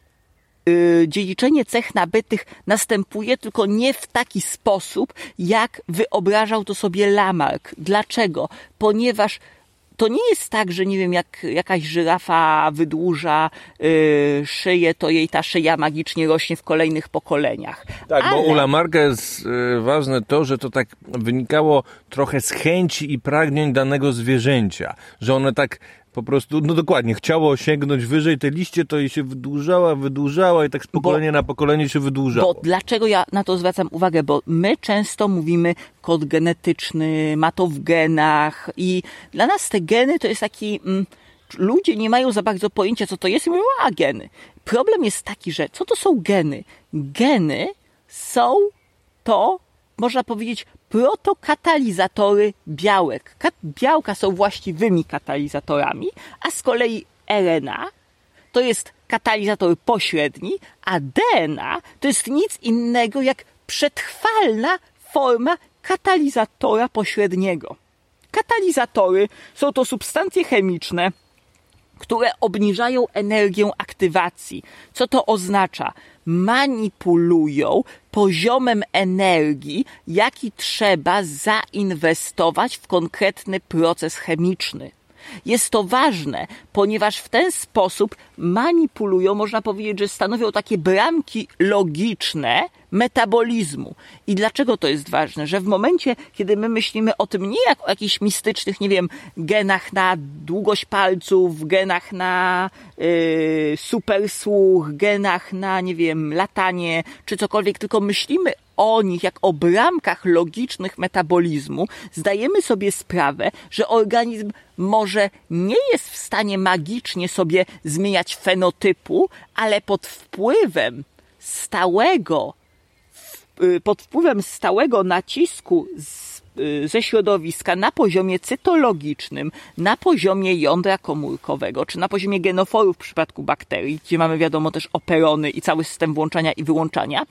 y, dziedziczenie cech nabytych następuje, tylko nie w taki sposób, jak wyobrażał to sobie Lamarck. Dlaczego? Ponieważ to nie jest tak, że nie wiem, jak jakaś żyrafa wydłuża yy, szyję, to jej ta szyja magicznie rośnie w kolejnych pokoleniach. Tak, Ale... bo u Lamarga jest yy, ważne to, że to tak wynikało trochę z chęci i pragnień danego zwierzęcia, że one tak po prostu, no dokładnie, chciało sięgnąć wyżej te liście, to jej się wydłużała, wydłużała i tak z pokolenia bo, na pokolenie się wydłużało. Bo dlaczego ja na to zwracam uwagę? Bo my często mówimy kod genetyczny, ma to w genach i dla nas te geny to jest taki... Mm, ludzie nie mają za bardzo pojęcia, co to jest i mówią, a geny. Problem jest taki, że co to są geny? Geny są to, można powiedzieć, protokatalizatory białek. Białka są właściwymi katalizatorami, a z kolei RNA to jest katalizator pośredni, a DNA to jest nic innego jak przetrwalna forma katalizatora pośredniego. Katalizatory są to substancje chemiczne, które obniżają energię aktywacji. Co to oznacza? Manipulują poziomem energii, jaki trzeba zainwestować w konkretny proces chemiczny. Jest to ważne, ponieważ w ten sposób manipulują, można powiedzieć, że stanowią takie bramki logiczne metabolizmu. I dlaczego to jest ważne? Że w momencie, kiedy my myślimy o tym nie jak o jakichś mistycznych, nie wiem, genach na długość palców, genach na yy, supersłuch, genach na, nie wiem, latanie, czy cokolwiek, tylko myślimy o nich jak o bramkach logicznych metabolizmu, zdajemy sobie sprawę, że organizm może nie jest w stanie magicznie sobie zmieniać fenotypu, ale pod wpływem stałego, pod wpływem stałego nacisku z, y, ze środowiska na poziomie cytologicznym, na poziomie jądra komórkowego, czy na poziomie genoforów w przypadku bakterii, gdzie mamy wiadomo też operony i cały system włączania i wyłączania,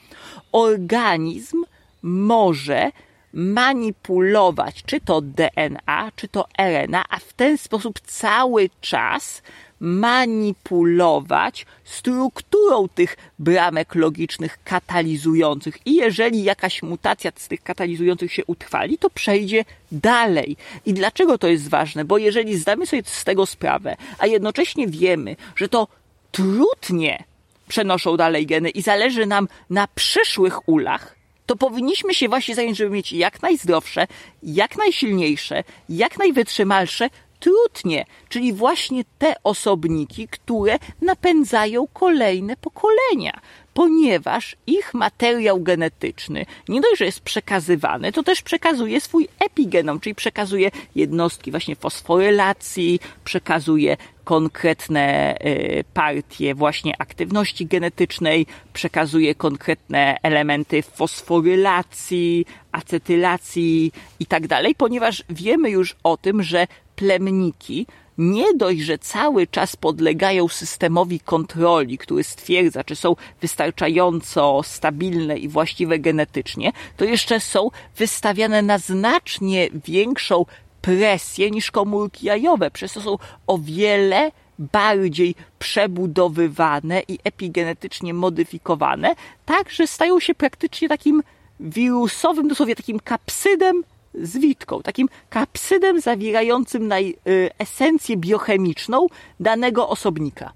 organizm może manipulować czy to DNA, czy to RNA, a w ten sposób cały czas manipulować strukturą tych bramek logicznych katalizujących. I jeżeli jakaś mutacja z tych katalizujących się utrwali, to przejdzie dalej. I dlaczego to jest ważne? Bo jeżeli zdamy sobie z tego sprawę, a jednocześnie wiemy, że to trudnie przenoszą dalej geny i zależy nam na przyszłych ulach, to powinniśmy się właśnie zająć, żeby mieć jak najzdrowsze, jak najsilniejsze, jak najwytrzymalsze trutnie, czyli właśnie te osobniki, które napędzają kolejne pokolenia, ponieważ ich materiał genetyczny nie dość, że jest przekazywany, to też przekazuje swój epigenom, czyli przekazuje jednostki właśnie fosforylacji, przekazuje konkretne y, partie właśnie aktywności genetycznej, przekazuje konkretne elementy fosforylacji, acetylacji i tak dalej, ponieważ wiemy już o tym, że plemniki nie dość, że cały czas podlegają systemowi kontroli, który stwierdza, czy są wystarczająco stabilne i właściwe genetycznie, to jeszcze są wystawiane na znacznie większą presję niż komórki jajowe. Przez to są o wiele bardziej przebudowywane i epigenetycznie modyfikowane, tak, że stają się praktycznie takim wirusowym, dosłownie takim kapsydem zwitką, takim kapsydem zawierającym naj, y, esencję biochemiczną danego osobnika.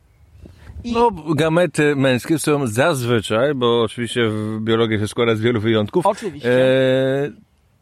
I... No, gamety męskie są zazwyczaj, bo oczywiście w biologii się składa z wielu wyjątków, oczywiście. E,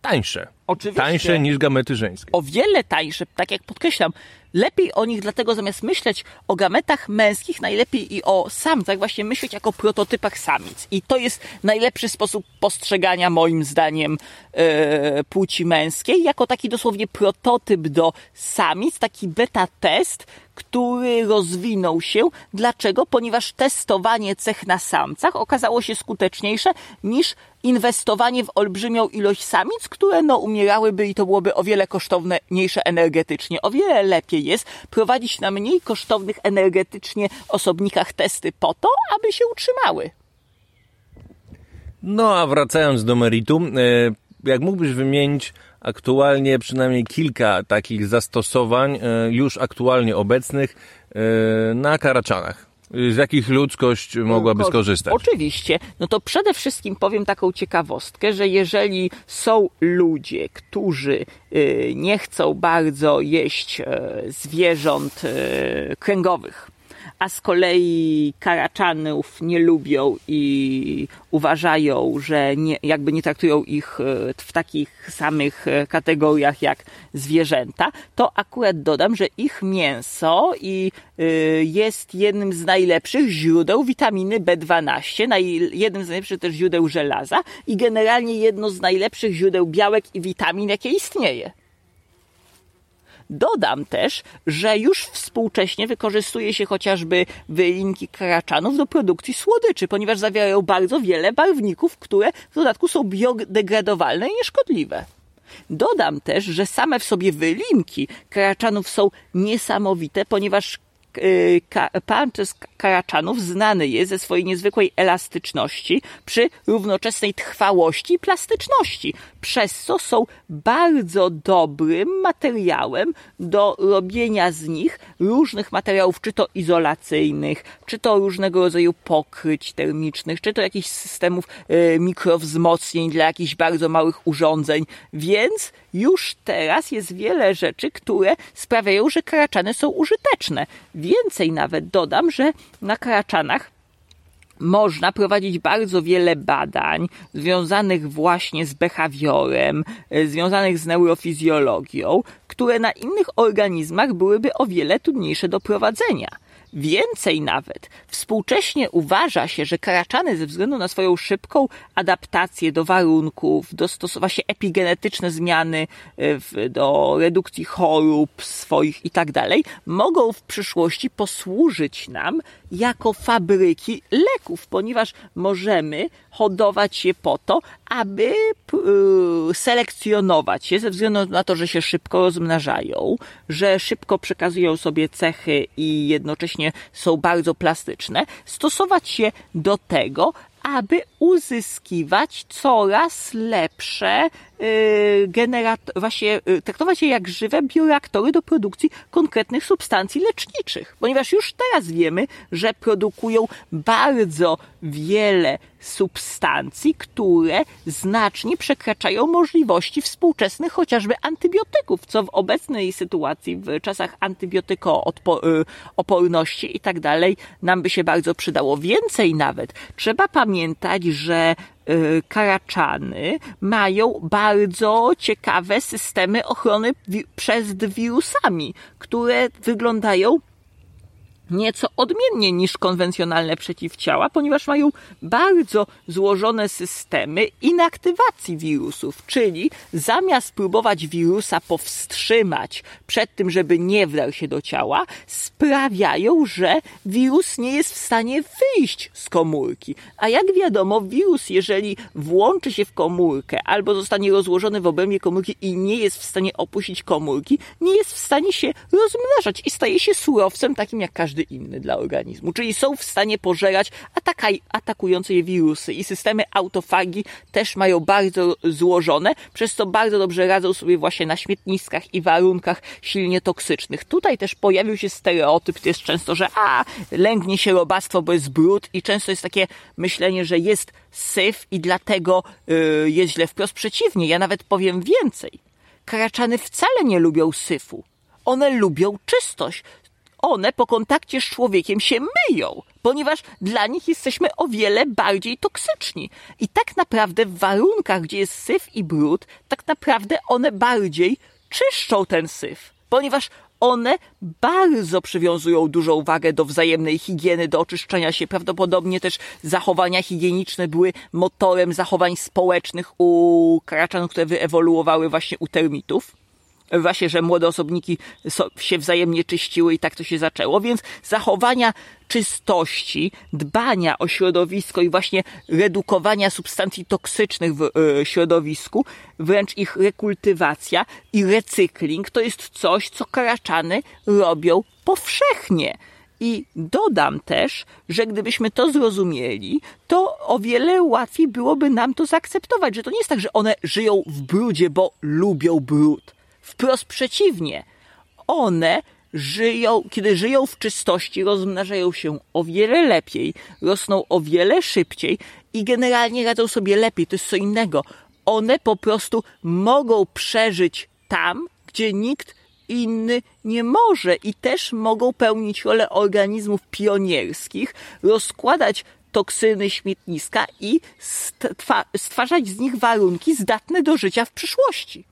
tańsze. Oczywiście. Tańsze niż gamety żeńskie. O wiele tańsze, tak jak podkreślam. Lepiej o nich, dlatego zamiast myśleć o gametach męskich, najlepiej i o samcach, właśnie myśleć jako prototypach samic. I to jest najlepszy sposób postrzegania, moim zdaniem, yy, płci męskiej, jako taki dosłownie prototyp do samic, taki beta test, który rozwinął się. Dlaczego? Ponieważ testowanie cech na samcach okazało się skuteczniejsze niż inwestowanie w olbrzymią ilość samic, które no umierałyby i to byłoby o wiele kosztowniejsze energetycznie. O wiele lepiej jest prowadzić na mniej kosztownych energetycznie osobnikach testy po to, aby się utrzymały. No a wracając do meritum, e, jak mógłbyś wymienić aktualnie przynajmniej kilka takich zastosowań e, już aktualnie obecnych e, na Karaczanach? Z jakich ludzkość mogłaby skorzystać? Oczywiście. No to przede wszystkim powiem taką ciekawostkę, że jeżeli są ludzie, którzy y, nie chcą bardzo jeść y, zwierząt y, kręgowych, a z kolei karaczanów nie lubią i uważają, że nie, jakby nie traktują ich e, w takich samych e, kategoriach jak zwierzęta, to akurat dodam, że ich mięso i e, jest jednym z najlepszych źródeł witaminy B12, jednym z najlepszych też źródeł żelaza i generalnie jedno z najlepszych źródeł białek i witamin, jakie istnieje. Dodam też, że już współcześnie wykorzystuje się chociażby wylinki karaczanów do produkcji słodyczy, ponieważ zawierają bardzo wiele barwników, które w dodatku są biodegradowalne i nieszkodliwe. Dodam też, że same w sobie wylinki karaczanów są niesamowite, ponieważ Y, Panches Karaczanów znany jest ze swojej niezwykłej elastyczności przy równoczesnej trwałości i plastyczności, przez co są bardzo dobrym materiałem do robienia z nich różnych materiałów, czy to izolacyjnych, czy to różnego rodzaju pokryć termicznych, czy to jakichś systemów y, mikrowzmocnień dla jakichś bardzo małych urządzeń, więc już teraz jest wiele rzeczy, które sprawiają, że karaczany są użyteczne. Więcej nawet dodam, że na karaczanach można prowadzić bardzo wiele badań związanych właśnie z behawiorem, e, związanych z neurofizjologią, które na innych organizmach byłyby o wiele trudniejsze do prowadzenia. Więcej nawet, współcześnie uważa się, że karaczany ze względu na swoją szybką adaptację do warunków, dostosowa się epigenetyczne zmiany e, do redukcji chorób swoich i tak dalej, mogą w przyszłości posłużyć nam jako fabryki leków, ponieważ możemy hodować je po to, aby y, selekcjonować je ze względu na to, że się szybko rozmnażają, że szybko przekazują sobie cechy i jednocześnie są bardzo plastyczne, stosować się do tego, aby uzyskiwać coraz lepsze generat- właśnie traktować je jak żywe bioreaktory do produkcji konkretnych substancji leczniczych, ponieważ już teraz wiemy, że produkują bardzo wiele substancji, które znacznie przekraczają możliwości współczesnych chociażby antybiotyków, co w obecnej sytuacji, w czasach antybiotykooporności i tak dalej, nam by się bardzo przydało. Więcej nawet, trzeba pamiętać, że y, karaczany mają bardzo ciekawe systemy ochrony przed wirusami, które wyglądają nieco odmiennie niż konwencjonalne przeciwciała, ponieważ mają bardzo złożone systemy inaktywacji wirusów, czyli zamiast próbować wirusa powstrzymać przed tym, żeby nie wdarł się do ciała, sprawiają, że wirus nie jest w stanie wyjść z komórki. A jak wiadomo, wirus, jeżeli włączy się w komórkę albo zostanie rozłożony w obrębie komórki i nie jest w stanie opuścić komórki, nie jest w stanie się rozmnażać i staje się surowcem takim jak każdy inny dla organizmu. Czyli są w stanie pożerać atakaj, atakujące je wirusy i systemy autofagi też mają bardzo złożone, przez co bardzo dobrze radzą sobie właśnie na śmietniskach i warunkach silnie toksycznych. Tutaj też pojawił się stereotyp, to jest często, że a, lęgnie się robactwo, bo jest brud i często jest takie myślenie, że jest syf i dlatego yy, jest źle. Wprost przeciwnie, ja nawet powiem więcej. Karaczany wcale nie lubią syfu. One lubią czystość one po kontakcie z człowiekiem się myją, ponieważ dla nich jesteśmy o wiele bardziej toksyczni. I tak naprawdę w warunkach, gdzie jest syf i brud, tak naprawdę one bardziej czyszczą ten syf, ponieważ one bardzo przywiązują dużą wagę do wzajemnej higieny, do oczyszczania się. Prawdopodobnie też zachowania higieniczne były motorem zachowań społecznych u karaczanów, które wyewoluowały właśnie u termitów właśnie, że młode osobniki się wzajemnie czyściły i tak to się zaczęło, więc zachowania czystości, dbania o środowisko i właśnie redukowania substancji toksycznych w e, środowisku, wręcz ich rekultywacja i recykling to jest coś, co karaczany robią powszechnie. I dodam też, że gdybyśmy to zrozumieli, to o wiele łatwiej byłoby nam to zaakceptować, że to nie jest tak, że one żyją w brudzie, bo lubią brud Wprost przeciwnie. One żyją, kiedy żyją w czystości, rozmnażają się o wiele lepiej, rosną o wiele szybciej i generalnie radzą sobie lepiej. To jest co innego. One po prostu mogą przeżyć tam, gdzie nikt inny nie może i też mogą pełnić rolę organizmów pionierskich, rozkładać toksyny śmietniska i stwarzać z nich warunki zdatne do życia w przyszłości.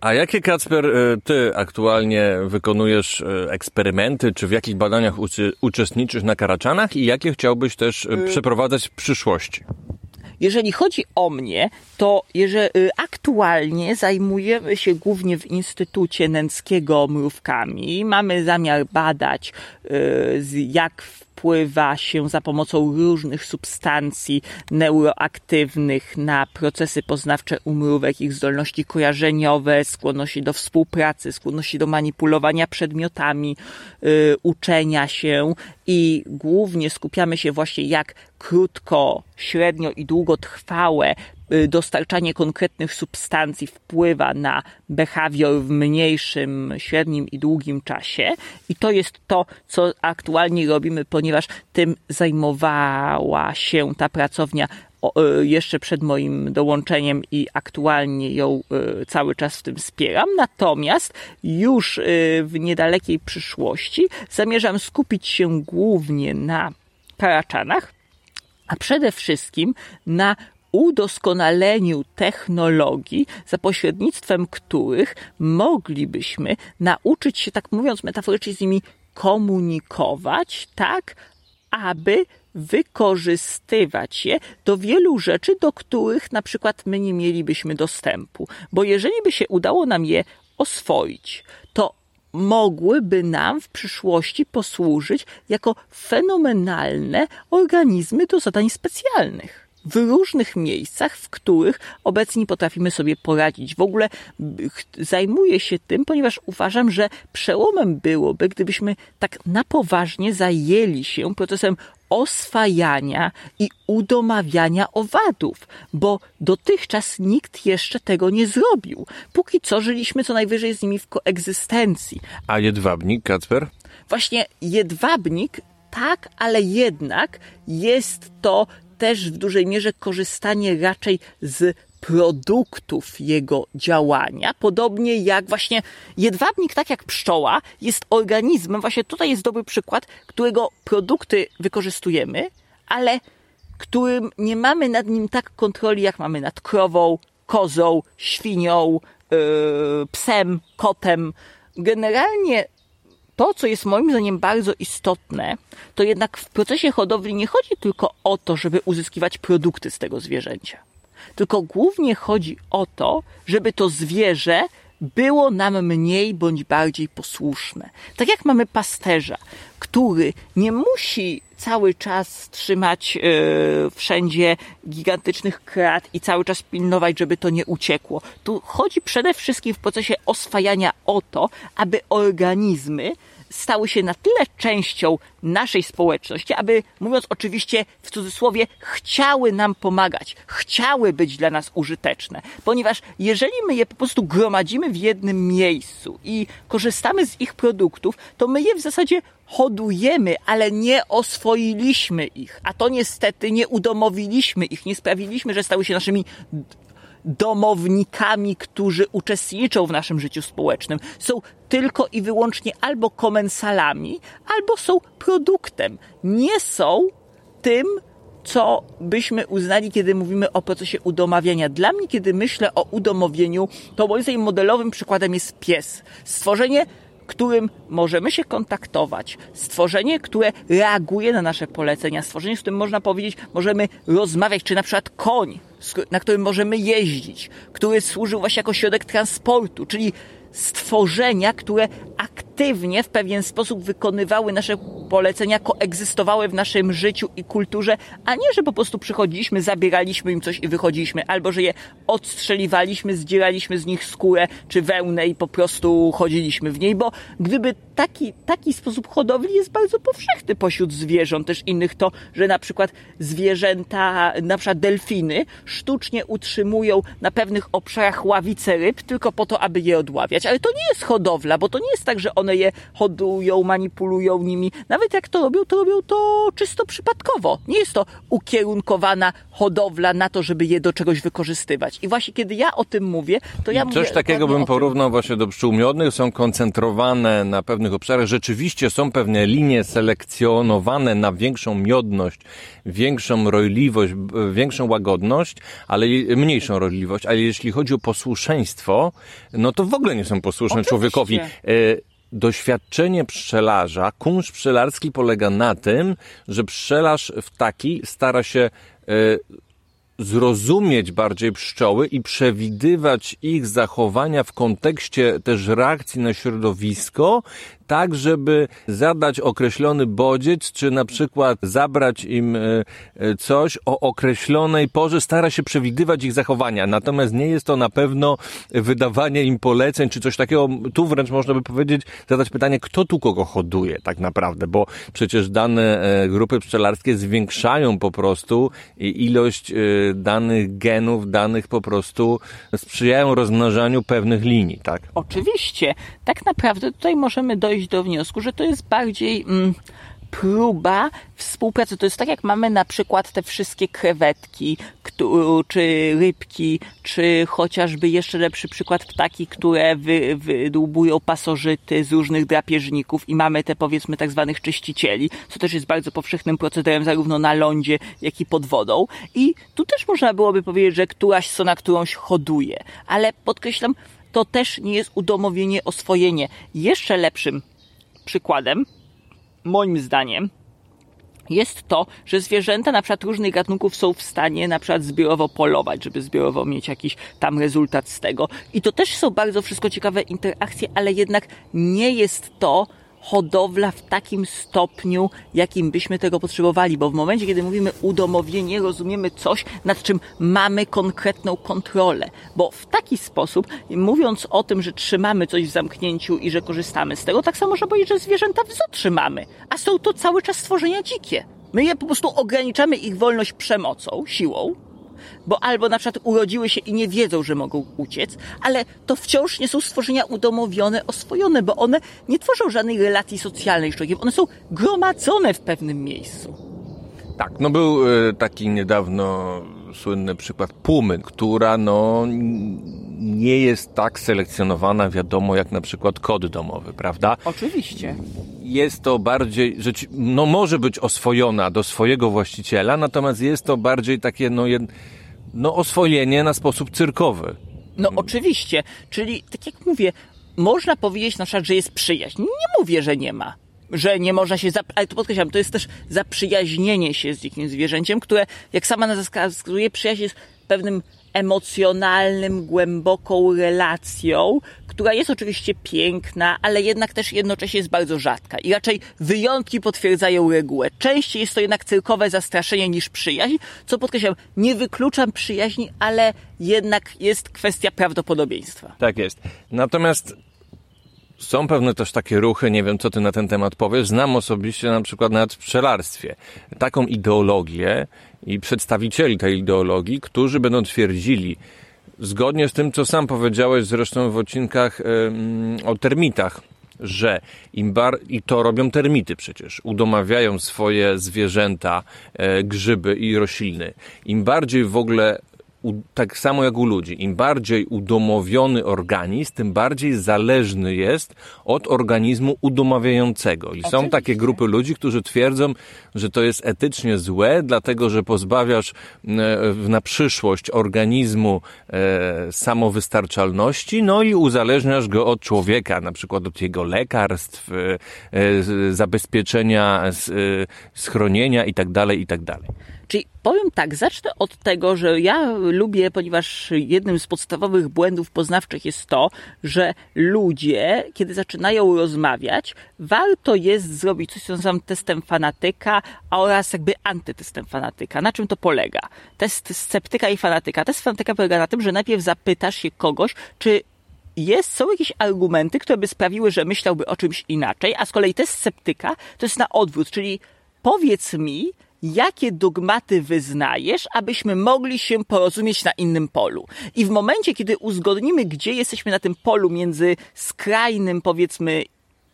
A jakie, Kacper, y, ty aktualnie wykonujesz y, eksperymenty, czy w jakich badaniach uczestniczysz na Karaczanach i jakie chciałbyś też y, przeprowadzać w przyszłości? Jeżeli chodzi o mnie, to jeżeli, aktualnie zajmujemy się głównie w Instytucie Nęckiego mrówkami. Mamy zamiar badać, jak wpływa się za pomocą różnych substancji neuroaktywnych na procesy poznawcze umrówek, ich zdolności kojarzeniowe, skłonności do współpracy, skłonności do manipulowania przedmiotami, yy, uczenia się i głównie skupiamy się właśnie jak krótko, średnio i długotrwałe Y, dostarczanie konkretnych substancji wpływa na behawior w mniejszym, średnim i długim czasie. I to jest to, co aktualnie robimy, ponieważ tym zajmowała się ta pracownia jeszcze przed moim dołączeniem i aktualnie ją y, cały czas w tym wspieram. Natomiast już w niedalekiej przyszłości zamierzam skupić się głównie na karaczanach, a przede wszystkim na udoskonaleniu technologii, za pośrednictwem których moglibyśmy nauczyć się, tak mówiąc metaforycznie, z nimi komunikować, tak, aby wykorzystywać je do wielu rzeczy, do których na przykład my nie mielibyśmy dostępu. Bo jeżeli by się udało nam je oswoić, to mogłyby nam w przyszłości posłużyć jako fenomenalne organizmy do zadań specjalnych w różnych miejscach, w których obecnie potrafimy sobie poradzić. W ogóle zajmuję się tym, ponieważ uważam, że przełomem byłoby, gdybyśmy tak na poważnie zajęli się procesem oswajania i udomawiania owadów, bo dotychczas nikt jeszcze tego nie zrobił. Póki co żyliśmy co najwyżej z nimi w koegzystencji. A jedwabnik, Kacper? Właśnie jedwabnik, tak, ale jednak jest to też w dużej mierze korzystanie raczej z produktów jego działania, podobnie jak właśnie jedwabnik, tak jak pszczoła, jest organizmem, właśnie tutaj jest dobry przykład, którego produkty wykorzystujemy, ale którym nie mamy nad nim tak kontroli, jak mamy nad krową, kozą, świnią, yy, psem, kotem. Generalnie to, co jest moim zdaniem bardzo istotne, to jednak w procesie hodowli nie chodzi tylko o to, żeby uzyskiwać produkty z tego zwierzęcia. Tylko głównie chodzi o to, żeby to zwierzę było nam mniej bądź bardziej posłuszne. Tak jak mamy pasterza, który nie musi cały czas trzymać yy, wszędzie gigantycznych krat i cały czas pilnować, żeby to nie uciekło. Tu chodzi przede wszystkim w procesie oswajania o to, aby organizmy stały się na tyle częścią naszej społeczności, aby, mówiąc oczywiście w cudzysłowie, chciały nam pomagać, chciały być dla nas użyteczne. Ponieważ jeżeli my je po prostu gromadzimy w jednym miejscu i korzystamy z ich produktów, to my je w zasadzie hodujemy, ale nie oswoiliśmy ich. A to niestety nie udomowiliśmy ich, nie sprawiliśmy, że stały się naszymi domownikami, którzy uczestniczą w naszym życiu społecznym. Są tylko i wyłącznie albo komensalami, albo są produktem. Nie są tym, co byśmy uznali, kiedy mówimy o procesie udomawiania. Dla mnie, kiedy myślę o udomowieniu, to moim modelowym przykładem jest pies. Stworzenie którym możemy się kontaktować, stworzenie, które reaguje na nasze polecenia, stworzenie, z którym można powiedzieć, możemy rozmawiać, czy na przykład koń, na którym możemy jeździć, który służył właśnie jako środek transportu, czyli stworzenia, które aktywnie w pewien sposób wykonywały nasze polecenia, koegzystowały w naszym życiu i kulturze, a nie, że po prostu przychodziliśmy, zabieraliśmy im coś i wychodziliśmy, albo że je odstrzeliwaliśmy, zdzieraliśmy z nich skórę czy wełnę i po prostu chodziliśmy w niej, bo gdyby taki, taki sposób hodowli jest bardzo powszechny pośród zwierząt też innych, to, że na przykład zwierzęta, na przykład delfiny, sztucznie utrzymują na pewnych obszarach ławice ryb tylko po to, aby je odławiać. Ale to nie jest hodowla, bo to nie jest tak, że one je hodują, manipulują nimi. Nawet jak to robią, to robią to czysto przypadkowo. Nie jest to ukierunkowana hodowla na to, żeby je do czegoś wykorzystywać. I właśnie kiedy ja o tym mówię, to ja Coś mówię... Coś takiego bym porównał właśnie do pszczół miodnych. Są koncentrowane na pewnych obszarach. Rzeczywiście są pewne linie selekcjonowane na większą miodność, większą rojliwość, większą łagodność, ale mniejszą rojliwość. Ale jeśli chodzi o posłuszeństwo, no to w ogóle nie są posłuszne Oczywiście. człowiekowi. E, doświadczenie pszczelarza, kunszt pszczelarski polega na tym, że pszczelarz w taki stara się e, zrozumieć bardziej pszczoły i przewidywać ich zachowania w kontekście też reakcji na środowisko, tak, żeby zadać określony bodziec, czy na przykład zabrać im e, e, coś o określonej porze, stara się przewidywać ich zachowania. Natomiast nie jest to na pewno wydawanie im poleceń, czy coś takiego. Tu wręcz można by powiedzieć, zadać pytanie, kto tu kogo hoduje tak naprawdę, bo przecież dane e, grupy pszczelarskie zwiększają po prostu ilość danych genów, danych po prostu sprzyjają rozmnażaniu pewnych linii, tak? Oczywiście. Tak naprawdę tutaj możemy dojść dojść do wniosku, że to jest bardziej mm, próba współpracy. To jest tak, jak mamy na przykład te wszystkie krewetki, czy rybki, czy chociażby jeszcze lepszy przykład ptaki, które wy, wydłubują pasożyty z różnych drapieżników i mamy te powiedzmy tak zwanych czyścicieli, co też jest bardzo powszechnym procederem zarówno na lądzie, jak i pod wodą. I tu też można byłoby powiedzieć, że któraś sona którąś hoduje, ale podkreślam, to też nie jest udomowienie, oswojenie. Jeszcze lepszym przykładem, moim zdaniem, jest to, że zwierzęta na przykład różnych gatunków są w stanie na przykład zbiorowo polować, żeby zbiorowo mieć jakiś tam rezultat z tego. I to też są bardzo wszystko ciekawe interakcje, ale jednak nie jest to hodowla w takim stopniu, jakim byśmy tego potrzebowali, bo w momencie, kiedy mówimy udomowienie, rozumiemy coś, nad czym mamy konkretną kontrolę, bo w taki sposób, mówiąc o tym, że trzymamy coś w zamknięciu i że korzystamy z tego, tak samo można powiedzieć, że zwierzęta w trzymamy, a są to cały czas stworzenia dzikie. My je po prostu ograniczamy ich wolność przemocą, siłą, bo albo na przykład urodziły się i nie wiedzą, że mogą uciec, ale to wciąż nie są stworzenia udomowione, oswojone, bo one nie tworzą żadnej relacji socjalnej z człowiekiem. One są gromadzone w pewnym miejscu. Tak, no był e, taki niedawno słynny przykład Pumy, która no nie jest tak selekcjonowana, wiadomo, jak na przykład kod domowy, prawda? Oczywiście. Jest to bardziej, no może być oswojona do swojego właściciela, natomiast jest to bardziej takie, no, jed, no oswojenie na sposób cyrkowy. No oczywiście, czyli tak jak mówię, można powiedzieć na przykład, że jest przyjaźń. Nie mówię, że nie ma że nie można się, ale to podkreślam, to jest też zaprzyjaźnienie się z dzikim zwierzęciem, które, jak sama nazwa wskazuje, przyjaźń jest pewnym emocjonalnym, głęboką relacją, która jest oczywiście piękna, ale jednak też jednocześnie jest bardzo rzadka. I raczej wyjątki potwierdzają regułę. Częściej jest to jednak cyrkowe zastraszenie niż przyjaźń, co podkreślam, nie wykluczam przyjaźni, ale jednak jest kwestia prawdopodobieństwa. Tak jest. Natomiast są pewne też takie ruchy, nie wiem co ty na ten temat powiesz, znam osobiście na przykład nawet w pszczelarstwie taką ideologię i przedstawicieli tej ideologii, którzy będą twierdzili, zgodnie z tym, co sam powiedziałeś zresztą w odcinkach o termitach, że im bar... i to robią termity przecież, udomawiają swoje zwierzęta, e, grzyby i rośliny. Im bardziej w ogóle tak samo jak u ludzi, im bardziej udomowiony organizm, tym bardziej zależny jest od organizmu udomawiającego. I są takie grupy ludzi, którzy twierdzą, że to jest etycznie złe, dlatego że pozbawiasz e, na przyszłość organizmu e, samowystarczalności, no i uzależniasz go od człowieka, na przykład od jego lekarstw, e, zabezpieczenia, schronienia itd., tak itd. Czyli powiem tak, zacznę od tego, że ja lubię, ponieważ jednym z podstawowych błędów poznawczych jest to, że ludzie, kiedy zaczynają rozmawiać, warto jest zrobić coś, co nazywam testem fanatyka oraz jakby antytestem fanatyka. Na czym to polega? Test sceptyka i fanatyka. Test fanatyka polega na tym, że najpierw zapytasz się kogoś, czy jest, są jakieś argumenty, które by sprawiły, że myślałby o czymś inaczej, a z kolei test sceptyka to jest na odwrót, czyli powiedz mi, jakie dogmaty wyznajesz, abyśmy mogli się porozumieć na innym polu. I w momencie, kiedy uzgodnimy, gdzie jesteśmy na tym polu między skrajnym, powiedzmy,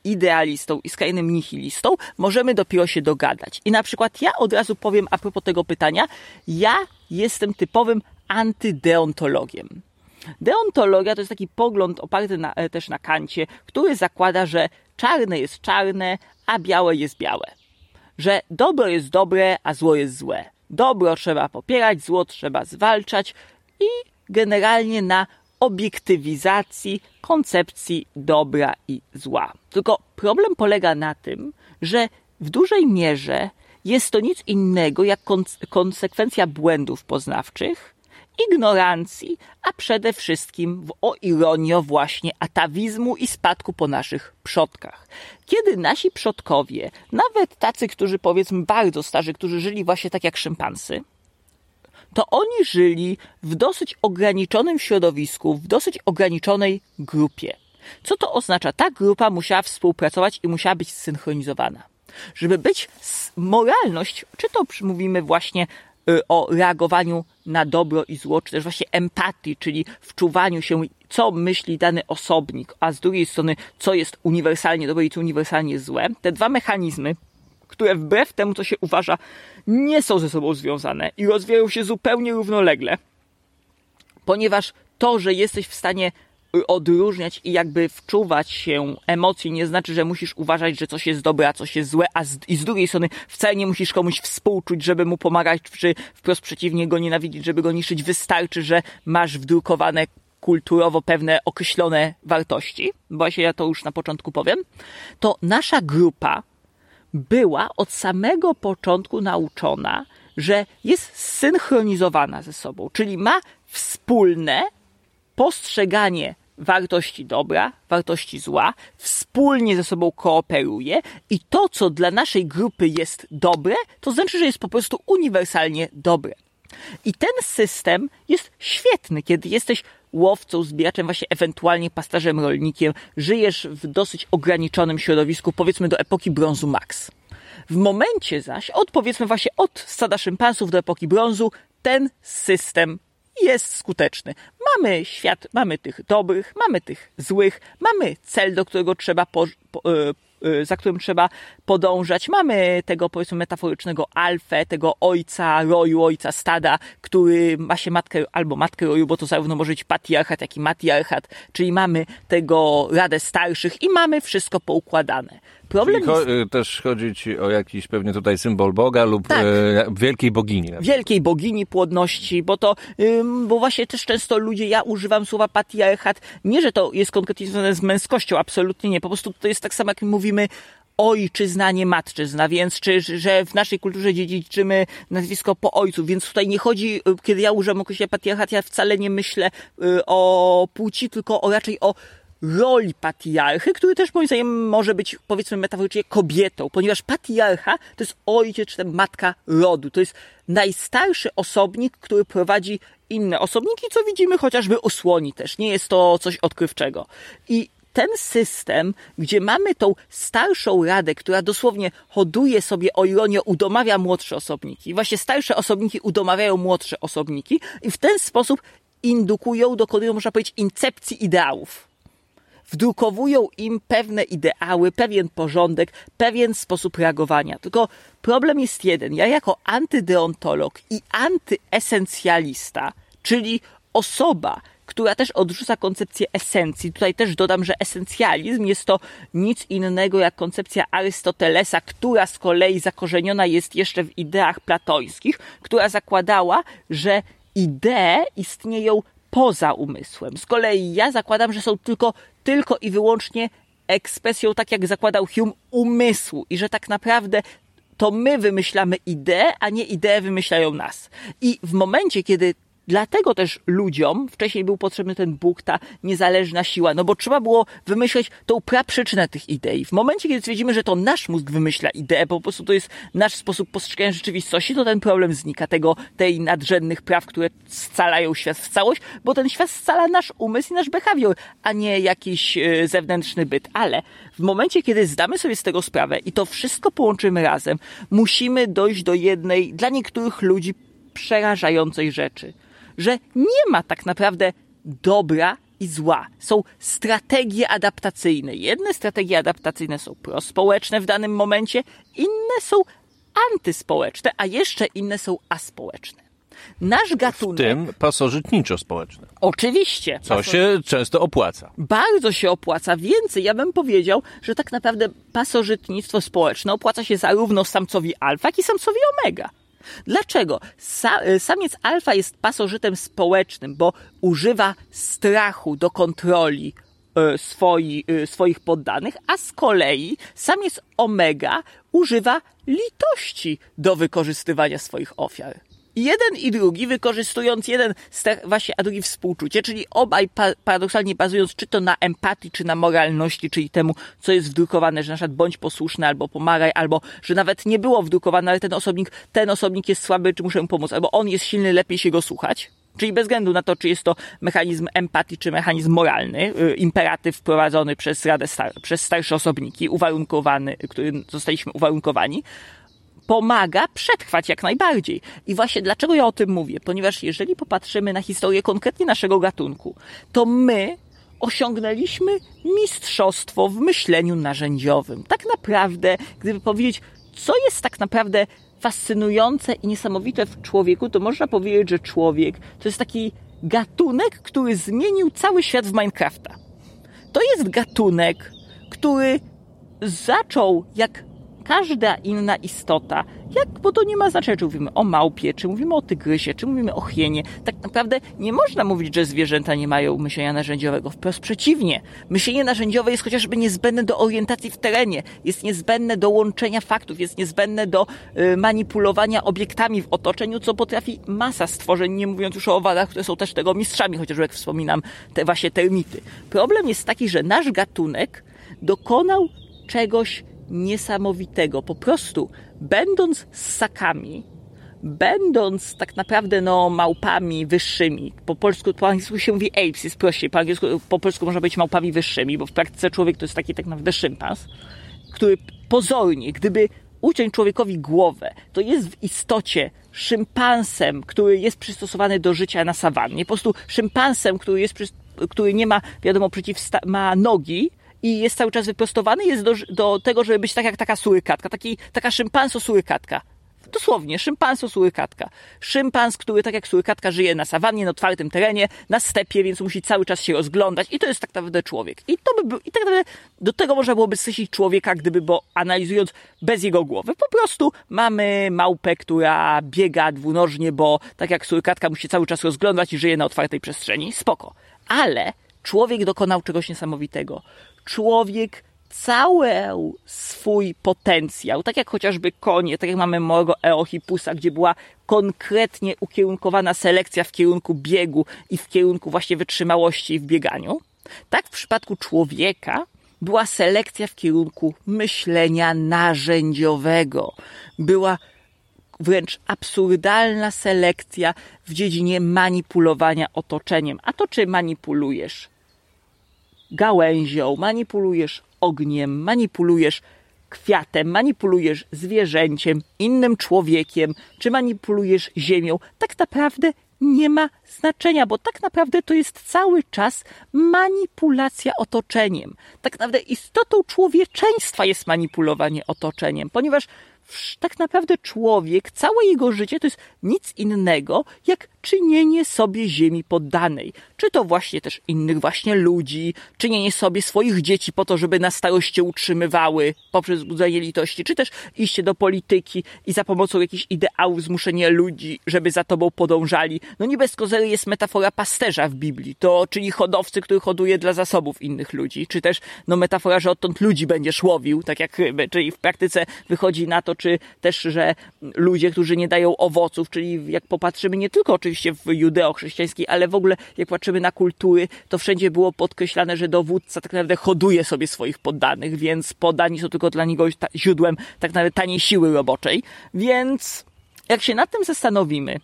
idealistą i skrajnym nihilistą, możemy dopiero się dogadać. I na przykład ja od razu powiem a propos tego pytania, ja jestem typowym antydeontologiem. Deontologia to jest taki pogląd oparty na, e, też na kancie, który zakłada, że czarne jest czarne, a białe jest białe że dobro jest dobre, a zło jest złe. Dobro trzeba popierać, zło trzeba zwalczać i generalnie na obiektywizacji koncepcji dobra i zła. Tylko problem polega na tym, że w dużej mierze jest to nic innego jak konsekwencja błędów poznawczych, ignorancji, a przede wszystkim, o ironio, właśnie atawizmu i spadku po naszych przodkach. Kiedy nasi przodkowie, nawet tacy, którzy powiedzmy bardzo starzy, którzy żyli właśnie tak jak szympansy, to oni żyli w dosyć ograniczonym środowisku, w dosyć ograniczonej grupie. Co to oznacza? Ta grupa musiała współpracować i musiała być zsynchronizowana. Żeby być moralność, czy to mówimy właśnie o reagowaniu na dobro i zło, czy też właśnie empatii, czyli wczuwaniu się, co myśli dany osobnik, a z drugiej strony, co jest uniwersalnie dobre i co uniwersalnie złe. Te dwa mechanizmy, które wbrew temu, co się uważa, nie są ze sobą związane i rozwijają się zupełnie równolegle, ponieważ to, że jesteś w stanie odróżniać i jakby wczuwać się emocji nie znaczy, że musisz uważać, że coś jest dobre, a coś jest złe, a z, i z drugiej strony wcale nie musisz komuś współczuć, żeby mu pomagać, czy wprost przeciwnie go nienawidzić, żeby go niszczyć. Wystarczy, że masz wdrukowane kulturowo pewne określone wartości, właśnie ja to już na początku powiem, to nasza grupa była od samego początku nauczona, że jest zsynchronizowana ze sobą, czyli ma wspólne postrzeganie wartości dobra, wartości zła, wspólnie ze sobą kooperuje i to, co dla naszej grupy jest dobre, to znaczy, że jest po prostu uniwersalnie dobre. I ten system jest świetny, kiedy jesteś łowcą, zbieraczem, właśnie ewentualnie pasterzem, rolnikiem, żyjesz w dosyć ograniczonym środowisku, powiedzmy do epoki brązu max. W momencie zaś, od powiedzmy właśnie od stada szympansów do epoki brązu, ten system jest skuteczny. Mamy świat, mamy tych dobrych, mamy tych złych, mamy cel, do którego trzeba po, po, e, e, za którym trzeba podążać. Mamy tego, powiedzmy, metaforycznego alfę, tego ojca roju, ojca stada, który ma się matkę albo matkę roju, bo to zarówno może być patriarchat, jak i matriarchat, czyli mamy tego radę starszych i mamy wszystko poukładane. Problem Czyli jest... Y, też chodzi ci o jakiś pewnie tutaj symbol Boga lub tak. e, wielkiej bogini. Wielkiej bogini płodności, bo to, ym, bo właśnie też często ludzie, ja używam słowa patriarchat, nie, że to jest konkretnie związane z męskością, absolutnie nie, po prostu to jest tak samo jak mówimy ojczyzna, nie matczyzna, więc czy, że w naszej kulturze dziedziczymy nazwisko po ojcu, więc tutaj nie chodzi, y, kiedy ja używam określenia patriarchat, ja wcale nie myślę y, o płci, tylko o raczej o roli patriarchy, który też moim zdaniem może być powiedzmy metaforycznie kobietą, ponieważ patriarcha to jest ojciec czy matka rodu. To jest najstarszy osobnik, który prowadzi inne osobniki, co widzimy chociażby u słoni też. Nie jest to coś odkrywczego. I ten system, gdzie mamy tą starszą radę, która dosłownie hoduje sobie o ironię, udomawia młodsze osobniki. Właśnie starsze osobniki udomawiają młodsze osobniki i w ten sposób indukują, dokonują, można powiedzieć, incepcji ideałów wdrukowują im pewne ideały, pewien porządek, pewien sposób reagowania. Tylko problem jest jeden. Ja jako antydeontolog i antyesencjalista, czyli osoba, która też odrzuca koncepcję esencji. Tutaj też dodam, że esencjalizm jest to nic innego jak koncepcja Arystotelesa, która z kolei zakorzeniona jest jeszcze w ideach platońskich, która zakładała, że idee istnieją poza umysłem. Z kolei ja zakładam, że są tylko, tylko i wyłącznie ekspresją, tak jak zakładał Hume, umysłu i że tak naprawdę to my wymyślamy ideę, a nie idee wymyślają nas. I w momencie, kiedy Dlatego też ludziom wcześniej był potrzebny ten Bóg, ta niezależna siła, no bo trzeba było wymyśleć tą praprzyczynę tych idei. W momencie, kiedy stwierdzimy, że to nasz mózg wymyśla ideę, po prostu to jest nasz sposób postrzegania rzeczywistości, to ten problem znika, tego, tej nadrzędnych praw, które scalają świat w całość, bo ten świat scala nasz umysł i nasz behawior, a nie jakiś e, zewnętrzny byt. Ale w momencie, kiedy zdamy sobie z tego sprawę i to wszystko połączymy razem, musimy dojść do jednej, dla niektórych ludzi, przerażającej rzeczy – że nie ma tak naprawdę dobra i zła. Są strategie adaptacyjne. Jedne strategie adaptacyjne są prospołeczne w danym momencie, inne są antyspołeczne, a jeszcze inne są aspołeczne. Nasz gatunek. W tym pasożytniczo-społeczne. Oczywiście. Co się często opłaca. Bardzo się opłaca. Więcej, ja bym powiedział, że tak naprawdę pasożytnictwo społeczne opłaca się zarówno samcowi alfa, jak i samcowi omega. Dlaczego? Sa y, samiec alfa jest pasożytem społecznym, bo używa strachu do kontroli y, swoi, y, swoich poddanych, a z kolei samiec omega używa litości do wykorzystywania swoich ofiar jeden i drugi, wykorzystując jeden właśnie, a drugi współczucie, czyli obaj paradoksalnie bazując czy to na empatii, czy na moralności, czyli temu, co jest wdrukowane, że na przykład bądź posłuszny, albo pomagaj, albo że nawet nie było wdrukowane, ale ten osobnik, ten osobnik jest słaby, czy muszę mu pomóc, albo on jest silny, lepiej się go słuchać. Czyli bez względu na to, czy jest to mechanizm empatii, czy mechanizm moralny, y, imperatyw wprowadzony przez Radę Star przez starsze osobniki, uwarunkowany, którym zostaliśmy uwarunkowani, pomaga przetrwać jak najbardziej. I właśnie dlaczego ja o tym mówię? Ponieważ jeżeli popatrzymy na historię konkretnie naszego gatunku, to my osiągnęliśmy mistrzostwo w myśleniu narzędziowym. Tak naprawdę, gdyby powiedzieć, co jest tak naprawdę fascynujące i niesamowite w człowieku, to można powiedzieć, że człowiek to jest taki gatunek, który zmienił cały świat w Minecrafta. To jest gatunek, który zaczął jak każda inna istota, jak, bo to nie ma znaczenia, czy mówimy o małpie, czy mówimy o tygrysie, czy mówimy o hienie. Tak naprawdę nie można mówić, że zwierzęta nie mają myślenia narzędziowego. Wprost przeciwnie. Myślenie narzędziowe jest chociażby niezbędne do orientacji w terenie, jest niezbędne do łączenia faktów, jest niezbędne do y, manipulowania obiektami w otoczeniu, co potrafi masa stworzeń, nie mówiąc już o owadach, które są też tego mistrzami, chociażby jak wspominam, te właśnie termity. Problem jest taki, że nasz gatunek dokonał czegoś niesamowitego. Po prostu, będąc ssakami, będąc tak naprawdę no, małpami wyższymi, po polsku, po angielsku się mówi apes, jest prościej, po, angielsku, po polsku można być małpami wyższymi, bo w praktyce człowiek to jest taki tak naprawdę szympans, który pozornie, gdyby uciąć człowiekowi głowę, to jest w istocie szympansem, który jest przystosowany do życia na sawannie. Po prostu szympansem, który, jest, który nie ma, wiadomo, przeciwsta- ma nogi, i jest cały czas wyprostowany, jest do, do tego, żeby być tak jak taka surykatka, taki, taka szympanso surykatka. Dosłownie, szympanso surykatka. Szympans, który tak jak surykatka żyje na sawannie, na otwartym terenie, na stepie, więc musi cały czas się rozglądać i to jest tak naprawdę człowiek. I to by był, i tak naprawdę do tego można byłoby skreślić człowieka, gdyby, bo analizując bez jego głowy. Po prostu mamy małpę, która biega dwunożnie, bo tak jak surykatka musi cały czas rozglądać i żyje na otwartej przestrzeni. Spoko. Ale człowiek dokonał czegoś niesamowitego. Człowiek cały swój potencjał, tak jak chociażby konie, tak jak mamy małego Eohipusa, gdzie była konkretnie ukierunkowana selekcja w kierunku biegu i w kierunku właśnie wytrzymałości w bieganiu, tak w przypadku człowieka była selekcja w kierunku myślenia narzędziowego. Była wręcz absurdalna selekcja w dziedzinie manipulowania otoczeniem. A to czy manipulujesz gałęzią, manipulujesz ogniem, manipulujesz kwiatem, manipulujesz zwierzęciem, innym człowiekiem, czy manipulujesz ziemią, tak naprawdę nie ma znaczenia, bo tak naprawdę to jest cały czas manipulacja otoczeniem. Tak naprawdę istotą człowieczeństwa jest manipulowanie otoczeniem, ponieważ tak naprawdę człowiek, całe jego życie to jest nic innego, jak czynienie sobie ziemi poddanej. Czy to właśnie też innych właśnie ludzi, czynienie sobie swoich dzieci po to, żeby na starość utrzymywały poprzez wzbudzenie litości, czy też iście do polityki i za pomocą jakichś ideałów zmuszenie ludzi, żeby za tobą podążali. No nie bez kozery jest metafora pasterza w Biblii, to czyli hodowcy, który hoduje dla zasobów innych ludzi, czy też no metafora, że odtąd ludzi będziesz łowił, tak jak ryby, czyli w praktyce wychodzi na to, czy też, że ludzie, którzy nie dają owoców, czyli jak popatrzymy nie tylko oczywiście oczywiście w judeo-chrześcijańskiej, ale w ogóle jak patrzymy na kultury, to wszędzie było podkreślane, że dowódca tak naprawdę hoduje sobie swoich poddanych, więc poddani są tylko dla niego źródłem tak naprawdę taniej siły roboczej. Więc jak się nad tym zastanowimy,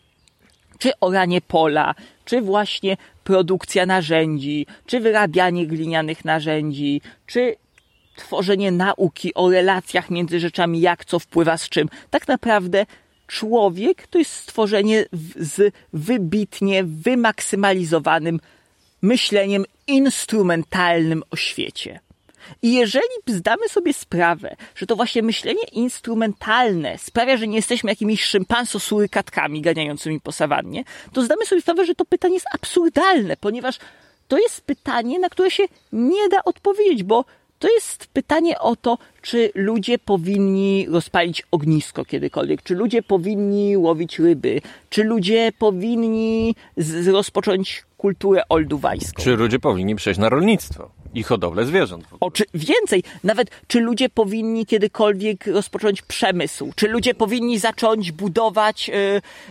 czy oranie pola, czy właśnie produkcja narzędzi, czy wyrabianie glinianych narzędzi, czy tworzenie nauki o relacjach między rzeczami, jak co wpływa z czym, tak naprawdę człowiek to jest stworzenie z wybitnie wymaksymalizowanym myśleniem instrumentalnym o świecie. I jeżeli zdamy sobie sprawę, że to właśnie myślenie instrumentalne sprawia, że nie jesteśmy jakimiś szympanso-surykatkami ganiającymi po sawannie, to zdamy sobie sprawę, że to pytanie jest absurdalne, ponieważ to jest pytanie, na które się nie da odpowiedzieć, bo to jest pytanie o to, czy ludzie powinni rozpalić ognisko kiedykolwiek, czy ludzie powinni łowić ryby, czy ludzie powinni z- rozpocząć kulturę olduwajską. Czy ludzie powinni przejść na rolnictwo i hodowlę zwierząt? O, czy więcej, nawet czy ludzie powinni kiedykolwiek rozpocząć przemysł, czy ludzie powinni zacząć budować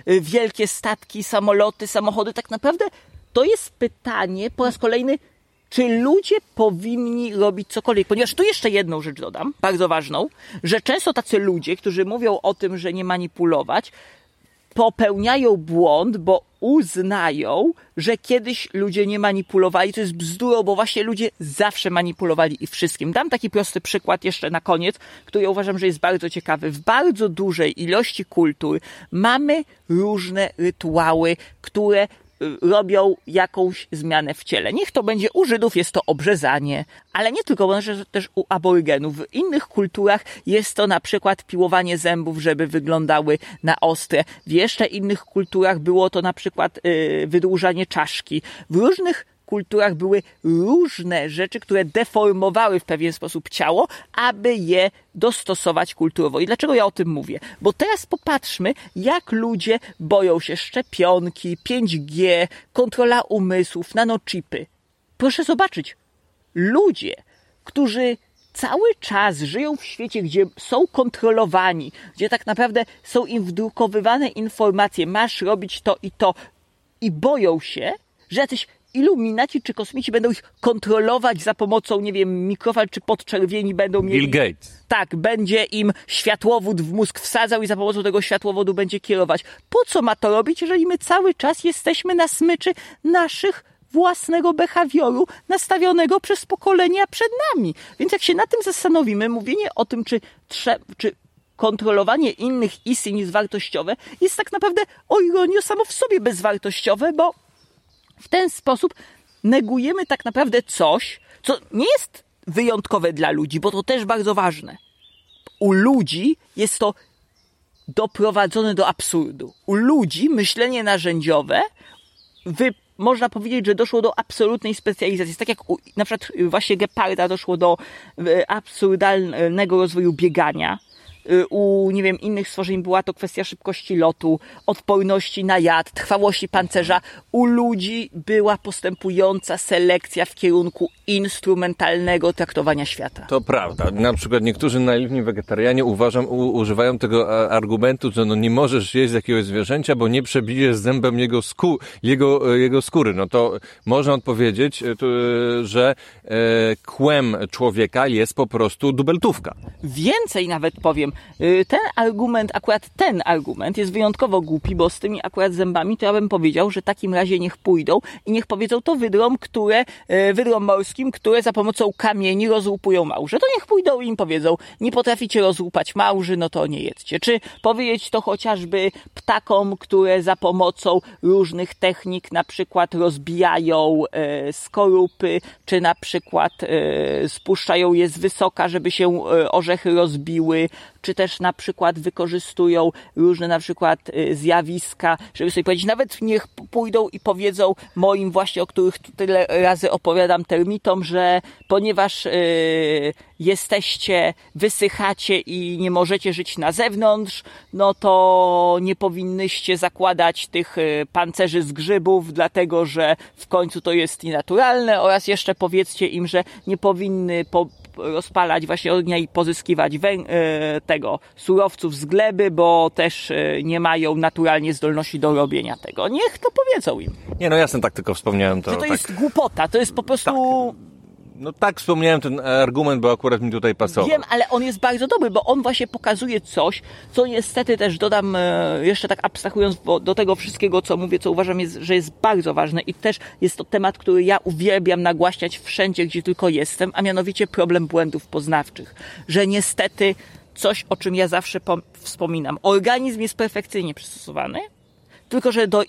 y, y, wielkie statki, samoloty, samochody, tak naprawdę to jest pytanie po raz kolejny, czy ludzie powinni robić cokolwiek. Ponieważ tu jeszcze jedną rzecz dodam, bardzo ważną, że często tacy ludzie, którzy mówią o tym, że nie manipulować, popełniają błąd, bo uznają, że kiedyś ludzie nie manipulowali. To jest bzdurą, bo właśnie ludzie zawsze manipulowali i wszystkim. Dam taki prosty przykład jeszcze na koniec, który uważam, że jest bardzo ciekawy. W bardzo dużej ilości kultur mamy różne rytuały, które robią jakąś zmianę w ciele. Niech to będzie u Żydów jest to obrzezanie, ale nie tylko, bo też u aborygenów. W innych kulturach jest to na przykład piłowanie zębów, żeby wyglądały na ostre. W jeszcze innych kulturach było to na przykład yy, wydłużanie czaszki. W różnych kulturach były różne rzeczy, które deformowały w pewien sposób ciało, aby je dostosować kulturowo. I dlaczego ja o tym mówię? Bo teraz popatrzmy, jak ludzie boją się szczepionki, 5G, kontrola umysłów, nanochipy. Proszę zobaczyć, ludzie, którzy cały czas żyją w świecie, gdzie są kontrolowani, gdzie tak naprawdę są im wdrukowywane informacje, masz robić to i to, i boją się, że jacyś iluminaci czy kosmici będą ich kontrolować za pomocą, nie wiem, mikrofal czy podczerwieni będą mieli... Bill Gates. Tak, będzie im światłowód w mózg wsadzał i za pomocą tego światłowodu będzie kierować. Po co ma to robić, jeżeli my cały czas jesteśmy na smyczy naszych własnego behawioru nastawionego przez pokolenia przed nami. Więc jak się na tym zastanowimy, mówienie o tym, czy, czy kontrolowanie innych istnień jest wartościowe, jest tak naprawdę o ironio samo w sobie bezwartościowe, bo w ten sposób negujemy tak naprawdę coś, co nie jest wyjątkowe dla ludzi, bo to też bardzo ważne. U ludzi jest to doprowadzone do absurdu. U ludzi myślenie narzędziowe wy, można powiedzieć, że doszło do absolutnej specjalizacji. Tak jak u, na przykład właśnie Geparda doszło do e, absurdalnego rozwoju biegania, u, nie wiem, innych stworzeń była to kwestia szybkości lotu, odporności na jad, trwałości pancerza. U ludzi była postępująca selekcja w kierunku instrumentalnego traktowania świata. To prawda. Na przykład niektórzy naiwni wegetarianie uważam, u, używają tego argumentu, że no nie możesz jeść jakiegoś zwierzęcia, bo nie przebijesz zębem jego, skó jego, jego skóry. No to można odpowiedzieć, e, że e, kłem człowieka jest po prostu dubeltówka. Więcej nawet powiem, Y, ten argument, akurat ten argument jest wyjątkowo głupi, bo z tymi akurat zębami to ja bym powiedział, że w takim razie niech pójdą i niech powiedzą to wydrom, które, y, wydrom morskim, które za pomocą kamieni rozłupują małże. To niech pójdą i im powiedzą, nie potraficie rozłupać małży, no to nie jedzcie. Czy powiedzieć to chociażby ptakom, które za pomocą różnych technik na przykład rozbijają e, skorupy, czy na przykład e, spuszczają je z wysoka, żeby się orzechy rozbiły, czy też na przykład wykorzystują różne na przykład y, zjawiska, żeby sobie powiedzieć, nawet niech pójdą i powiedzą moim właśnie, o których tyle razy opowiadam termitom, że ponieważ yy, jesteście, wysychacie i nie możecie żyć na zewnątrz, no to nie powinnyście zakładać tych y, pancerzy z grzybów, dlatego że w końcu to jest nienaturalne oraz jeszcze powiedzcie im, że nie powinny po, rozpalać właśnie ognia i pozyskiwać wę- e, tego surowców z gleby, bo też e, nie mają naturalnie zdolności do robienia tego. Niech to powiedzą im. Nie, no jasne, tak tylko wspomniałem to. Że to tak. jest głupota, to jest po prostu... Tak. No tak wspomniałem ten argument, bo akurat mi tutaj pasował. Wiem, ale on jest bardzo dobry, bo on właśnie pokazuje coś, co niestety też dodam, e, jeszcze tak abstrahując do tego wszystkiego, co mówię, co uważam, jest, że jest bardzo ważne i też jest to temat, który ja uwielbiam nagłaśniać wszędzie, gdzie tylko jestem, a mianowicie problem błędów poznawczych. Że niestety coś, o czym ja zawsze wspominam. Organizm jest perfekcyjnie przystosowany, tylko że do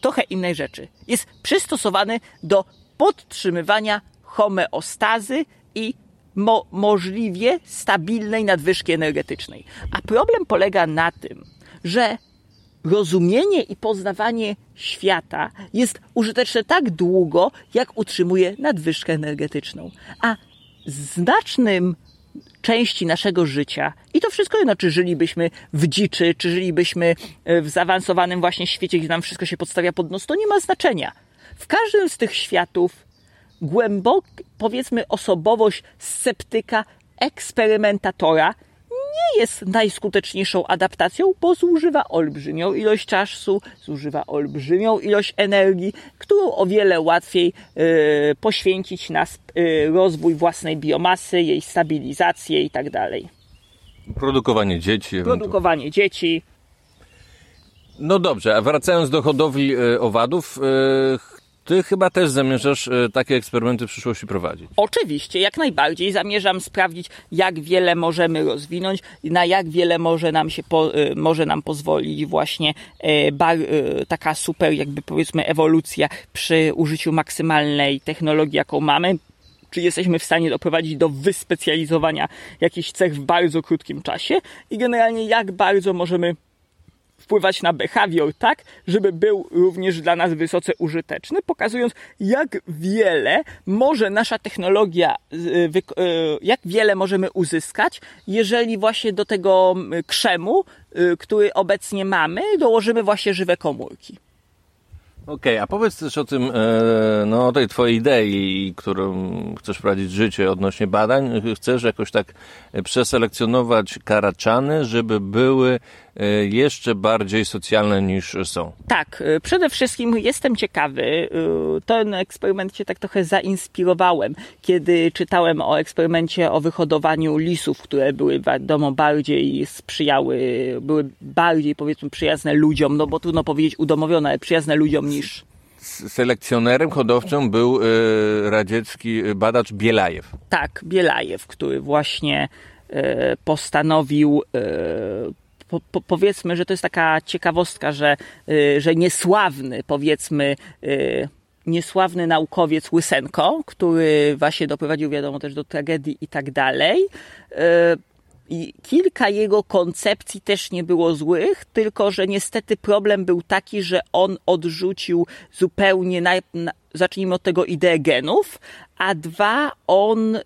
trochę innej rzeczy. Jest przystosowany do podtrzymywania homeostazy i mo możliwie stabilnej nadwyżki energetycznej. A problem polega na tym, że rozumienie i poznawanie świata jest użyteczne tak długo, jak utrzymuje nadwyżkę energetyczną. A znacznym części naszego życia i to wszystko jedno, czy żylibyśmy w dziczy, czy żylibyśmy e, w zaawansowanym właśnie świecie, gdzie nam wszystko się podstawia pod nos, to nie ma znaczenia. W każdym z tych światów głębok, powiedzmy, osobowość sceptyka, eksperymentatora nie jest najskuteczniejszą adaptacją, bo zużywa olbrzymią ilość czasu, zużywa olbrzymią ilość energii, którą o wiele łatwiej y, poświęcić na y, rozwój własnej biomasy, jej stabilizację i tak dalej. Produkowanie dzieci. Produkowanie dzieci. No dobrze, a wracając do hodowli y, owadów, ty chyba też zamierzasz e, takie eksperymenty w przyszłości prowadzić. Oczywiście, jak najbardziej. Zamierzam sprawdzić, jak wiele możemy rozwinąć, na jak wiele może nam się po, e, może nam pozwolić właśnie e, bar, taka super, jakby powiedzmy, ewolucja przy użyciu maksymalnej technologii, jaką mamy czy jesteśmy w stanie doprowadzić do wyspecjalizowania jakichś cech w bardzo krótkim czasie i generalnie jak bardzo możemy wpływać na behawior tak, żeby był również dla nas wysoce użyteczny, pokazując jak wiele może nasza technologia, y, y, jak wiele możemy uzyskać, jeżeli właśnie do tego krzemu, y, który obecnie mamy, dołożymy właśnie żywe komórki. Okej, okay, a powiedz też o tym, e, no o tej twojej idei, którą chcesz prowadzić życie odnośnie badań. Chcesz jakoś tak przeselekcjonować karaczany, żeby były e, jeszcze bardziej socjalne niż są. Tak, e, przede wszystkim jestem ciekawy, ten eksperyment się tak trochę zainspirowałem, kiedy czytałem o eksperymencie o wyhodowaniu lisów, które były wiadomo bardziej sprzyjały, były bardziej powiedzmy przyjazne ludziom, no bo trudno powiedzieć udomowione, ale przyjazne ludziom niż selekcjonerem hodowczym był y, radziecki badacz Bielajew. Tak, Bielajew, który właśnie postanowił po, po, powiedzmy, że to jest taka ciekawostka, że, że niesławny, powiedzmy, niesławny naukowiec Łysenko, który właśnie doprowadził, wiadomo, też do tragedii i tak dalej. I kilka jego koncepcji też nie było złych, tylko że niestety problem był taki, że on odrzucił zupełnie, na, na, zacznijmy od tego, ideę genów, a dwa, on y,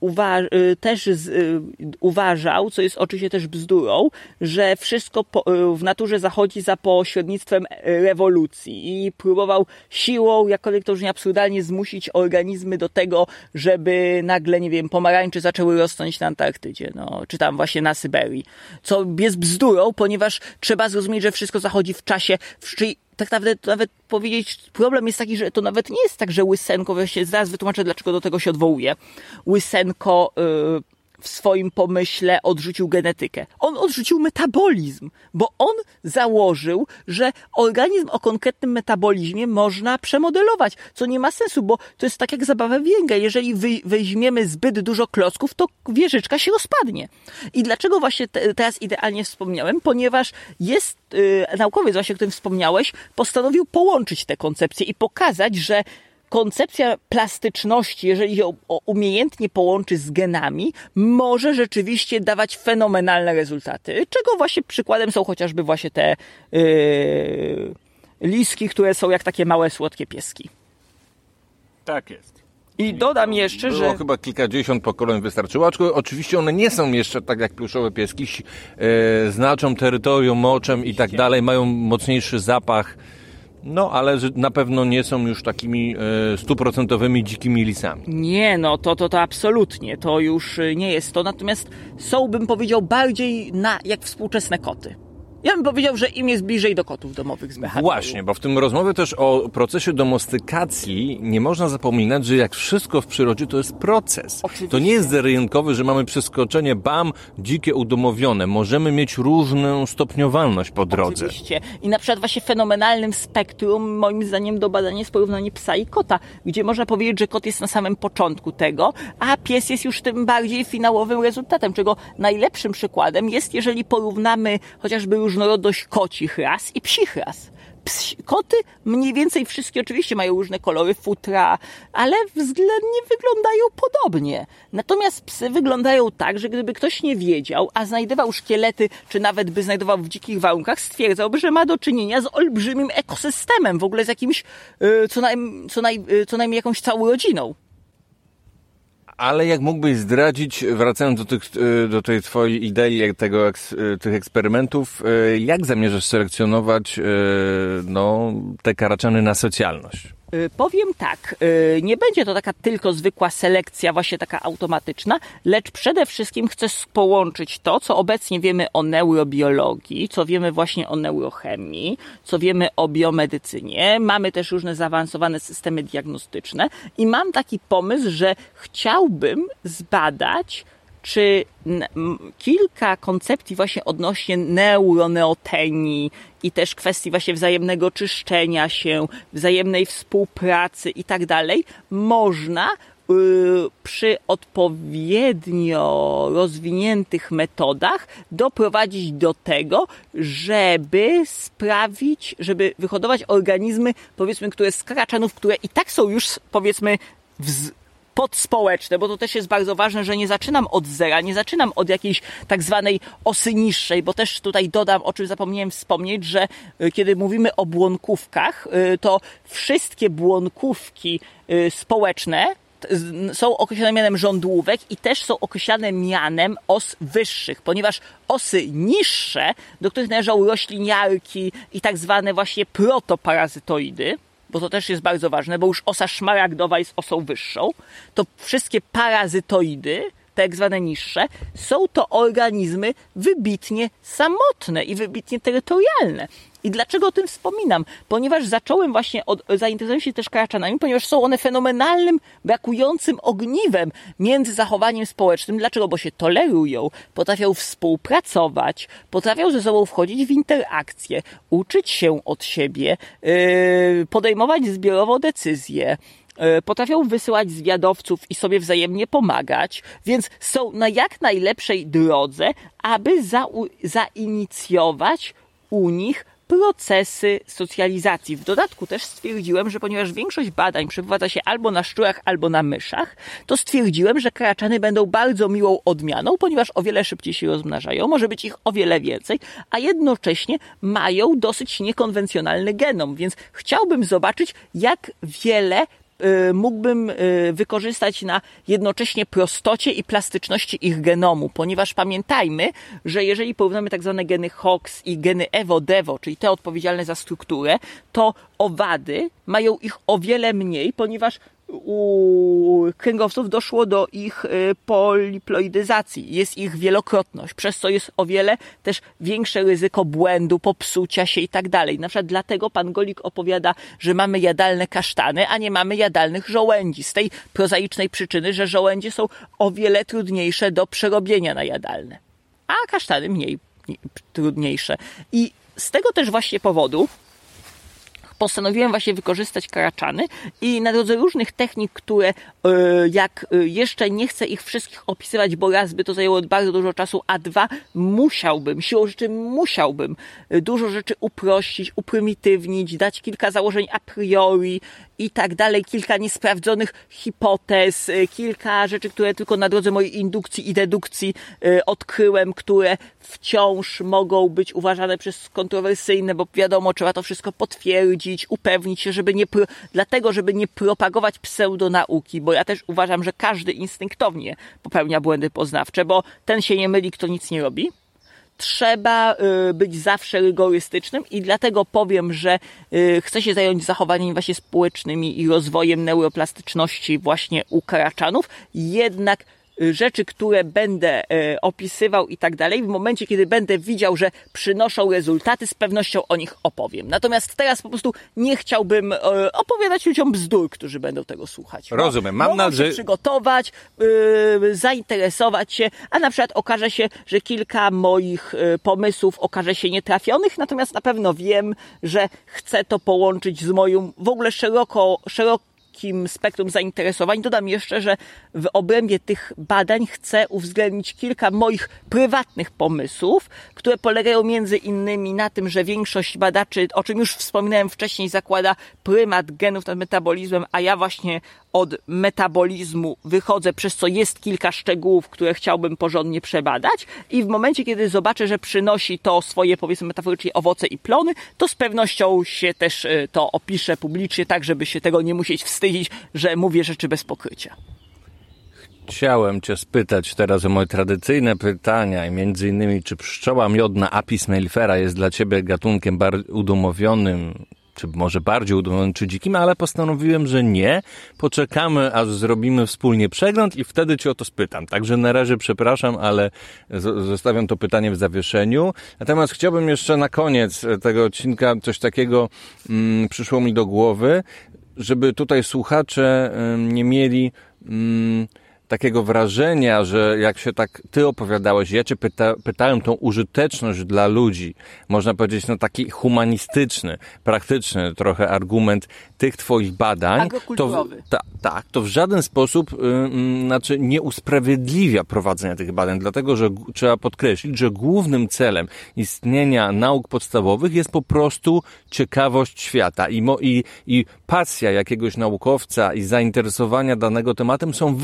uwa y, też z, y, uważał, co jest oczywiście też bzdurą, że wszystko po, y, w naturze zachodzi za pośrednictwem rewolucji i próbował siłą, jakkolwiek to brzmi absurdalnie, zmusić organizmy do tego, żeby nagle, nie wiem, pomarańcze zaczęły rosnąć na Antarktydzie, no, czy tam właśnie na Syberii. Co jest bzdurą, ponieważ trzeba zrozumieć, że wszystko zachodzi w czasie, czyli tak naprawdę nawet powiedzieć, problem jest taki, że to nawet nie jest tak, że Łysenko, właśnie zaraz wytłumaczę, dlaczego do tego się odwołuje. Łysenko yy, w swoim pomyśle odrzucił genetykę. On odrzucił metabolizm, bo on założył, że organizm o konkretnym metabolizmie można przemodelować, co nie ma sensu, bo to jest tak jak zabawa w Jeżeli weźmiemy zbyt dużo klocków, to wieżyczka się rozpadnie. I dlaczego właśnie te, teraz idealnie wspomniałem? Ponieważ jest yy, naukowiec, właśnie o którym wspomniałeś, postanowił połączyć te koncepcje i pokazać, że koncepcja plastyczności, jeżeli ją umiejętnie połączy z genami, może rzeczywiście dawać fenomenalne rezultaty. Czego właśnie przykładem są chociażby właśnie te yy, liski, które są jak takie małe, słodkie pieski. Tak jest. I dodam jeszcze, Było że. chyba kilkadziesiąt pokoleń wystarczyło, aczkolwiek oczywiście one nie są jeszcze tak jak pluszowe pieski, e, znaczą terytorium moczem i tak dalej, mają mocniejszy zapach no, ale na pewno nie są już takimi e, stuprocentowymi dzikimi lisami. Nie, no to, to, to absolutnie. To już e, nie jest to. Natomiast są, bym powiedział, bardziej na, jak współczesne koty. Ja bym powiedział, że im jest bliżej do kotów domowych z mechanizmu. Właśnie, bo w tym rozmowie też o procesie domostykacji nie można zapominać, że jak wszystko w przyrodzie to jest proces. Oczywiście. To nie jest zerynkowy, że mamy przeskoczenie, bam, dzikie udomowione. Możemy mieć różną stopniowalność po drodze. Oczywiście. I na przykład właśnie fenomenalnym spektrum, moim zdaniem, do badania jest porównanie psa i kota, gdzie można powiedzieć, że kot jest na samym początku tego, a pies jest już tym bardziej finałowym rezultatem, czego najlepszym przykładem jest, jeżeli porównamy chociażby różnorodność kocich ras i psich ras. Psi, koty mniej więcej wszystkie oczywiście mają różne kolory futra, ale względnie wyglądają podobnie. Natomiast psy wyglądają tak, że gdyby ktoś nie wiedział, a znajdował szkielety, czy nawet by znajdował w dzikich warunkach, stwierdzałby, że ma do czynienia z olbrzymim ekosystemem, w ogóle z jakimś, y, co, naj, co, naj, y, co najmniej jakąś całą rodziną. Ale jak mógłbyś zdradzić, wracając do, tych, e, do tej twojej idei, tego, e, tych eksperymentów, e, jak zamierzasz selekcjonować no, te karaczany na socjalność? Y, powiem tak, y, nie będzie to taka tylko zwykła selekcja, właśnie taka automatyczna, lecz przede wszystkim chcę połączyć to, co obecnie wiemy o neurobiologii, co wiemy właśnie o neurochemii, co wiemy o biomedycynie. Mamy też różne zaawansowane systemy diagnostyczne i mam taki pomysł, że chciałbym zbadać, czy kilka koncepcji właśnie odnośnie neuroneotenii i też kwestii właśnie wzajemnego czyszczenia się, wzajemnej współpracy i tak dalej, można y, przy odpowiednio rozwiniętych metodach doprowadzić do tego, żeby sprawić, żeby wyhodować organizmy, powiedzmy, które z karaczanów, które i tak są już, powiedzmy, w, podspołeczne, bo to też jest bardzo ważne, że nie zaczynam od zera, nie zaczynam od jakiejś tak zwanej osy niższej, bo też tutaj dodam, o czym zapomniałem wspomnieć, że y, kiedy mówimy o błonkówkach, y, to wszystkie błonkówki y, społeczne, są określane mianem żądłówek i też są określane mianem os wyższych, ponieważ osy niższe, do których należą rośliniarki i tak zwane właśnie protoparazytoidy, bo to też jest bardzo ważne, bo już osa szmaragdowa jest osą wyższą, to wszystkie parazytoidy, tak zwane niższe, są to organizmy wybitnie samotne i wybitnie terytorialne. I dlaczego o tym wspominam? Ponieważ zacząłem właśnie od, zainteresować się też karaczanami, ponieważ są one fenomenalnym, brakującym ogniwem między zachowaniem społecznym. Dlaczego? Bo się tolerują, potrafią współpracować, potrafią ze sobą wchodzić w interakcje, uczyć się od siebie, yy, podejmować zbiorowo decyzje, e, potrafią wysyłać zwiadowców i sobie wzajemnie pomagać, więc są na jak najlepszej drodze, aby za, zainicjować u nich procesy socjalizacji. W dodatku też stwierdziłem, że ponieważ większość badań przeprowadza się albo na szczurach, albo na myszach, to stwierdziłem, że karaczany będą bardzo miłą odmianą, ponieważ o wiele szybciej się rozmnażają, może być ich o wiele więcej, a jednocześnie mają dosyć niekonwencjonalny genom, więc chciałbym zobaczyć, jak wiele mógłbym y, wykorzystać na jednocześnie prostocie i plastyczności ich genomu, ponieważ pamiętajmy, że jeżeli porównamy tak zwane geny HOX i geny EVO-DEVO, czyli te odpowiedzialne za strukturę, to owady mają ich o wiele mniej, ponieważ u kręgowców doszło do ich y, poliploidyzacji. Jest ich wielokrotność, przez co jest o wiele też większe ryzyko błędu, popsucia się i tak dalej. Na przykład dlatego pan Golik opowiada, że mamy jadalne kasztany, a nie mamy jadalnych żołędzi. Z tej prozaicznej przyczyny, że żołędzie są o wiele trudniejsze do przerobienia na jadalne, a kasztany mniej trudniejsze. I z tego też właśnie powodu postanowiłem właśnie wykorzystać karaczany i na drodze różnych technik, które e, jak e, jeszcze nie chcę ich wszystkich opisywać, bo raz by to zajęło bardzo dużo czasu, a dwa musiałbym, siłą rzeczy musiałbym e, dużo rzeczy uprościć, uprymitywnić, dać kilka założeń a priori, i tak dalej, kilka niesprawdzonych hipotez, y, kilka rzeczy, które tylko na drodze mojej indukcji i dedukcji y, odkryłem, które wciąż mogą być uważane przez kontrowersyjne, bo wiadomo, trzeba to wszystko potwierdzić, upewnić się, żeby nie, dlatego, żeby nie propagować pseudonauki, bo ja też uważam, że każdy instynktownie popełnia błędy poznawcze, bo ten się nie myli, kto nic nie robi trzeba y, być zawsze rygorystycznym i dlatego powiem, że y, chcę się zająć zachowaniami właśnie społecznymi i rozwojem neuroplastyczności właśnie u karaczanów, jednak rzeczy, które będę e, opisywał i tak dalej, w momencie, kiedy będę widział, że przynoszą rezultaty, z pewnością o nich opowiem. Natomiast teraz po prostu nie chciałbym e, opowiadać ludziom bzdur, którzy będą tego słuchać. Rozumiem. Mam nadzieję, przygotować, e, zainteresować się, a na przykład okaże się, że kilka moich pomysłów okaże się nietrafionych, natomiast na pewno wiem, że chcę to połączyć z moją w ogóle szeroko, szeroko szerokim spektrum zainteresowań. Dodam jeszcze, że w obrębie tych badań chcę uwzględnić kilka moich prywatnych pomysłów, które polegają między innymi na tym, że większość badaczy, o czym już wspominałem wcześniej, zakłada prymat genów nad metabolizmem, a ja właśnie od metabolizmu wychodzę, przez co jest kilka szczegółów, które chciałbym porządnie przebadać i w momencie, kiedy zobaczę, że przynosi to swoje, powiedzmy metaforycznie, owoce i plony, to z pewnością się też y, to opiszę publicznie, tak żeby się tego nie musieć wstydzić, że mówię rzeczy bez pokrycia. Chciałem Cię spytać teraz o moje tradycyjne pytania i między innymi, czy pszczoła miodna Apis mellifera jest dla Ciebie gatunkiem udomowionym, czy może bardziej udowodnionym, czy dzikim, ale postanowiłem, że nie. Poczekamy, aż zrobimy wspólnie przegląd i wtedy cię o to spytam. Także na razie przepraszam, ale zostawiam to pytanie w zawieszeniu. Natomiast chciałbym jeszcze na koniec tego odcinka coś takiego mm, przyszło mi do głowy, żeby tutaj słuchacze nie mieli... Takiego wrażenia, że jak się tak ty opowiadałeś, ja cię pyta, pytałem tą użyteczność dla ludzi, można powiedzieć, no taki humanistyczny, praktyczny trochę argument tych twoich badań, to ta, tak, to w żaden sposób yy, znaczy nie usprawiedliwia prowadzenia tych badań, dlatego że trzeba podkreślić, że głównym celem istnienia nauk podstawowych jest po prostu ciekawość świata. I, mo, i, i pasja jakiegoś naukowca i zainteresowania danego tematem są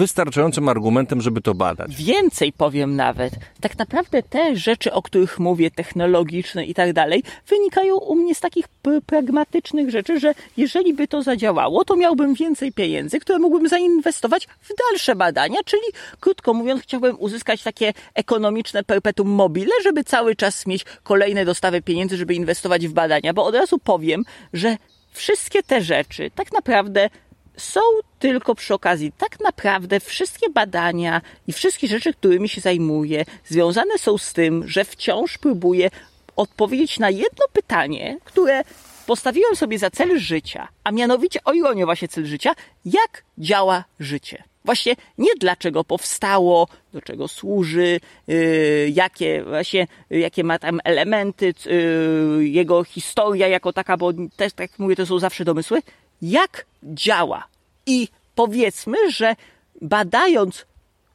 wystarczającym argumentem, żeby to badać. Więcej powiem nawet. Tak naprawdę te rzeczy, o których mówię, technologiczne i tak dalej, wynikają u mnie z takich pragmatycznych rzeczy, że jeżeli by to zadziałało, to miałbym więcej pieniędzy, które mógłbym zainwestować w dalsze badania, czyli krótko mówiąc, chciałbym uzyskać takie ekonomiczne perpetuum mobile, żeby cały czas mieć kolejne dostawy pieniędzy, żeby inwestować w badania, bo od razu powiem, że wszystkie te rzeczy tak naprawdę są tylko przy okazji. Tak naprawdę wszystkie badania i wszystkie rzeczy, którymi się zajmuję, związane są z tym, że wciąż próbuję odpowiedzieć na jedno pytanie, które postawiłem sobie za cel życia, a mianowicie, o ironię właśnie cel życia, jak działa życie. Właśnie nie dlaczego powstało, do czego służy, yy, jakie właśnie, jakie ma tam elementy, yy, jego historia jako taka, bo też tak jak mówię, to są zawsze domysły, jak działa. I powiedzmy, że badając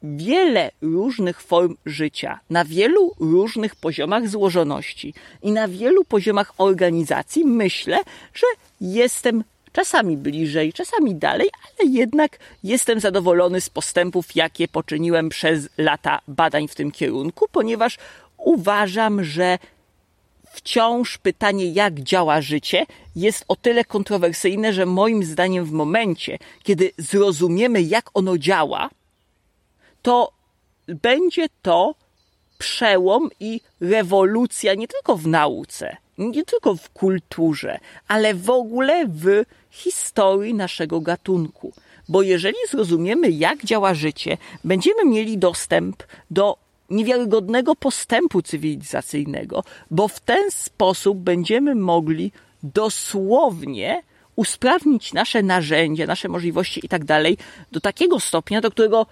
wiele różnych form życia, na wielu różnych poziomach złożoności i na wielu poziomach organizacji, myślę, że jestem czasami bliżej, czasami dalej, ale jednak jestem zadowolony z postępów, jakie poczyniłem przez lata badań w tym kierunku, ponieważ uważam, że wciąż pytanie, jak działa życie, jest o tyle kontrowersyjne, że moim zdaniem w momencie, kiedy zrozumiemy, jak ono działa, to będzie to przełom i rewolucja nie tylko w nauce, nie tylko w kulturze, ale w ogóle w historii naszego gatunku. Bo jeżeli zrozumiemy, jak działa życie, będziemy mieli dostęp do niewiarygodnego postępu cywilizacyjnego, bo w ten sposób będziemy mogli dosłownie usprawnić nasze narzędzia, nasze możliwości i tak dalej do takiego stopnia, do którego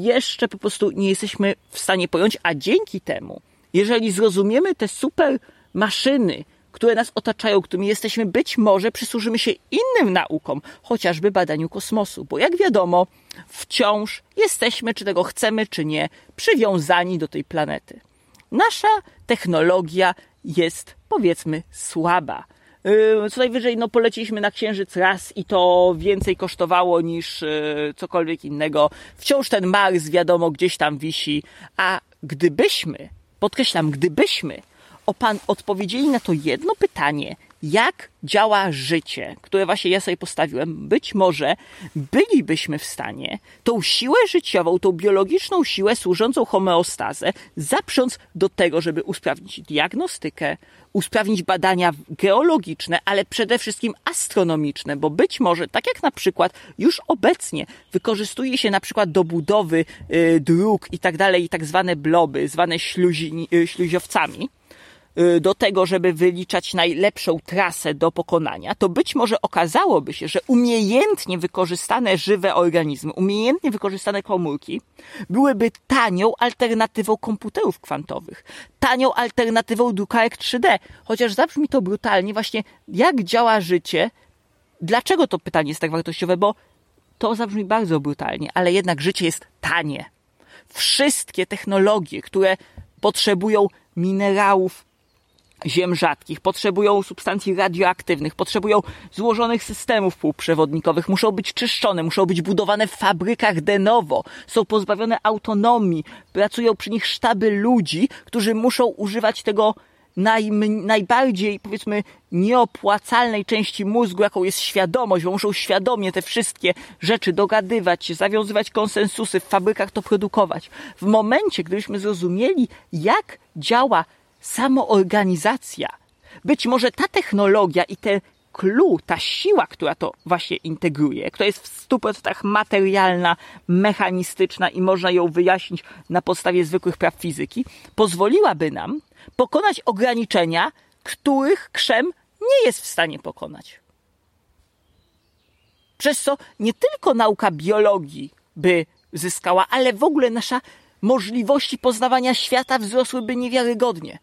jeszcze po prostu nie jesteśmy w stanie pojąć, a dzięki temu, jeżeli zrozumiemy te super maszyny, które nas otaczają, którymi jesteśmy, być może przysłużymy się innym naukom, chociażby badaniu kosmosu, bo jak wiadomo, wciąż jesteśmy, czy tego chcemy, czy nie, przywiązani do tej planety. Nasza technologia jest, powiedzmy, słaba. Yy, co najwyżej no, poleciliśmy na Księżyc raz i to więcej kosztowało niż yy, cokolwiek innego. Wciąż ten Mars, wiadomo, gdzieś tam wisi. A gdybyśmy, podkreślam, gdybyśmy odpowiedzieli na to jedno pytanie, jak działa życie, które właśnie ja sobie postawiłem, być może bylibyśmy w stanie tą siłę życiową, tą biologiczną siłę służącą homeostazę zaprząc do tego, żeby usprawnić diagnostykę, usprawnić badania geologiczne, ale przede wszystkim astronomiczne, bo być może, tak jak na przykład już obecnie wykorzystuje się na przykład do budowy y, dróg i tak dalej, i tak zwane bloby, zwane śluzi, y, śluziowcami, do tego, żeby wyliczać najlepszą trasę do pokonania, to być może okazałoby się, że umiejętnie wykorzystane żywe organizmy, umiejętnie wykorzystane komórki byłyby tanią alternatywą komputerów kwantowych, tanią alternatywą drukarek 3D. Chociaż zabrzmi to brutalnie, właśnie jak działa życie, dlaczego to pytanie jest tak wartościowe, bo to zabrzmi bardzo brutalnie, ale jednak życie jest tanie. Wszystkie technologie, które potrzebują minerałów, ziem rzadkich, potrzebują substancji radioaktywnych, potrzebują złożonych systemów półprzewodnikowych, muszą być czyszczone, muszą być budowane w fabrykach de novo, są pozbawione autonomii, pracują przy nich sztaby ludzi, którzy muszą używać tego naj, najbardziej, powiedzmy, nieopłacalnej części mózgu, jaką jest świadomość, bo muszą świadomie te wszystkie rzeczy dogadywać zawiązywać konsensusy, w fabrykach to produkować. W momencie, gdybyśmy zrozumieli, jak działa samoorganizacja. Być może ta technologia i te clue, ta siła, która to właśnie integruje, która jest w 100% materialna, mechanistyczna i można ją wyjaśnić na podstawie zwykłych praw fizyki, pozwoliłaby nam pokonać ograniczenia, których krzem nie jest w stanie pokonać. Przez co nie tylko nauka biologii by zyskała, ale w ogóle nasza możliwości poznawania świata wzrosłyby niewiarygodnie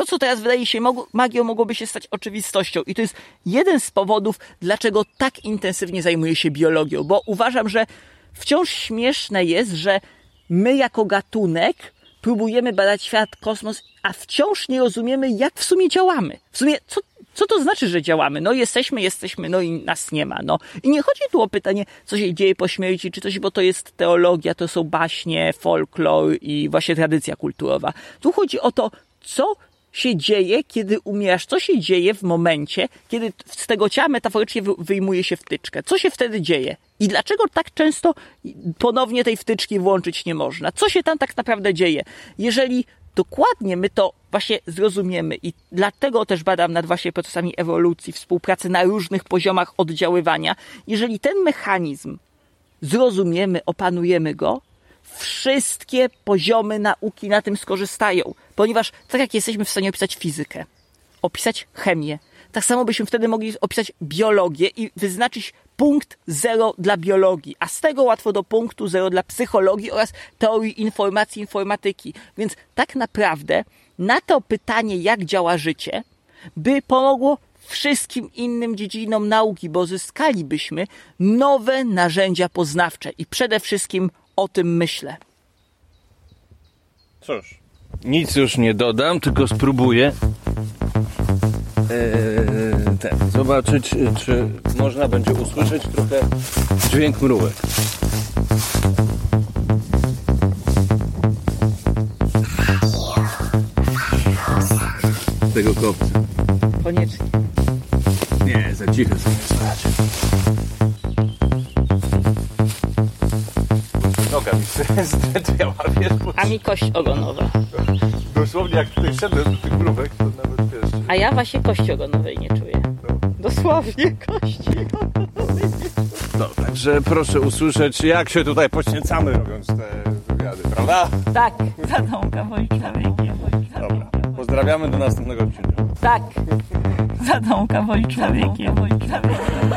to, co teraz wydaje się magią, mogłoby się stać oczywistością. I to jest jeden z powodów, dlaczego tak intensywnie zajmuję się biologią, bo uważam, że wciąż śmieszne jest, że my jako gatunek próbujemy badać świat, kosmos, a wciąż nie rozumiemy, jak w sumie działamy. W sumie, co, co to znaczy, że działamy? No jesteśmy, jesteśmy, no i nas nie ma. No. I nie chodzi tu o pytanie, co się dzieje po śmierci, czy coś, bo to jest teologia, to są baśnie, folklor i właśnie tradycja kulturowa. Tu chodzi o to, co się dzieje, kiedy umierasz? Co się dzieje w momencie, kiedy z tego ciała metaforycznie wyjmuje się wtyczkę? Co się wtedy dzieje? I dlaczego tak często ponownie tej wtyczki włączyć nie można? Co się tam tak naprawdę dzieje? Jeżeli dokładnie my to właśnie zrozumiemy i dlatego też badam nad właśnie procesami ewolucji, współpracy na różnych poziomach oddziaływania, jeżeli ten mechanizm zrozumiemy, opanujemy go, wszystkie poziomy nauki na tym skorzystają, ponieważ tak jak jesteśmy w stanie opisać fizykę, opisać chemię, tak samo byśmy wtedy mogli opisać biologię i wyznaczyć punkt zero dla biologii, a z tego łatwo do punktu zero dla psychologii oraz teorii informacji, informatyki. Więc tak naprawdę na to pytanie, jak działa życie, by pomogło wszystkim innym dziedzinom nauki, bo zyskalibyśmy nowe narzędzia poznawcze i przede wszystkim o tym myślę. Cóż, nic już nie dodam, tylko spróbuję eee, ten, zobaczyć, czy można będzie usłyszeć trochę dźwięk mrówek. Tego kopca. Koniecznie. Nie, za cicho sobie słychać. Noga mi wiesz, bo A mi kość ogonowa. dosłownie jak tutaj szedłem do tych mrówek, to nawet wiesz... A ja właśnie kości ogonowej nie czuję. Dosłownie kości ogonowej. No, także proszę usłyszeć, jak się tutaj poświęcamy robiąc te wywiady, prawda? Tak, bądź człowiekiem. Dobra. Pozdrawiamy do następnego odcinka. Tak, człowiekiem. Bądź człowiekiem.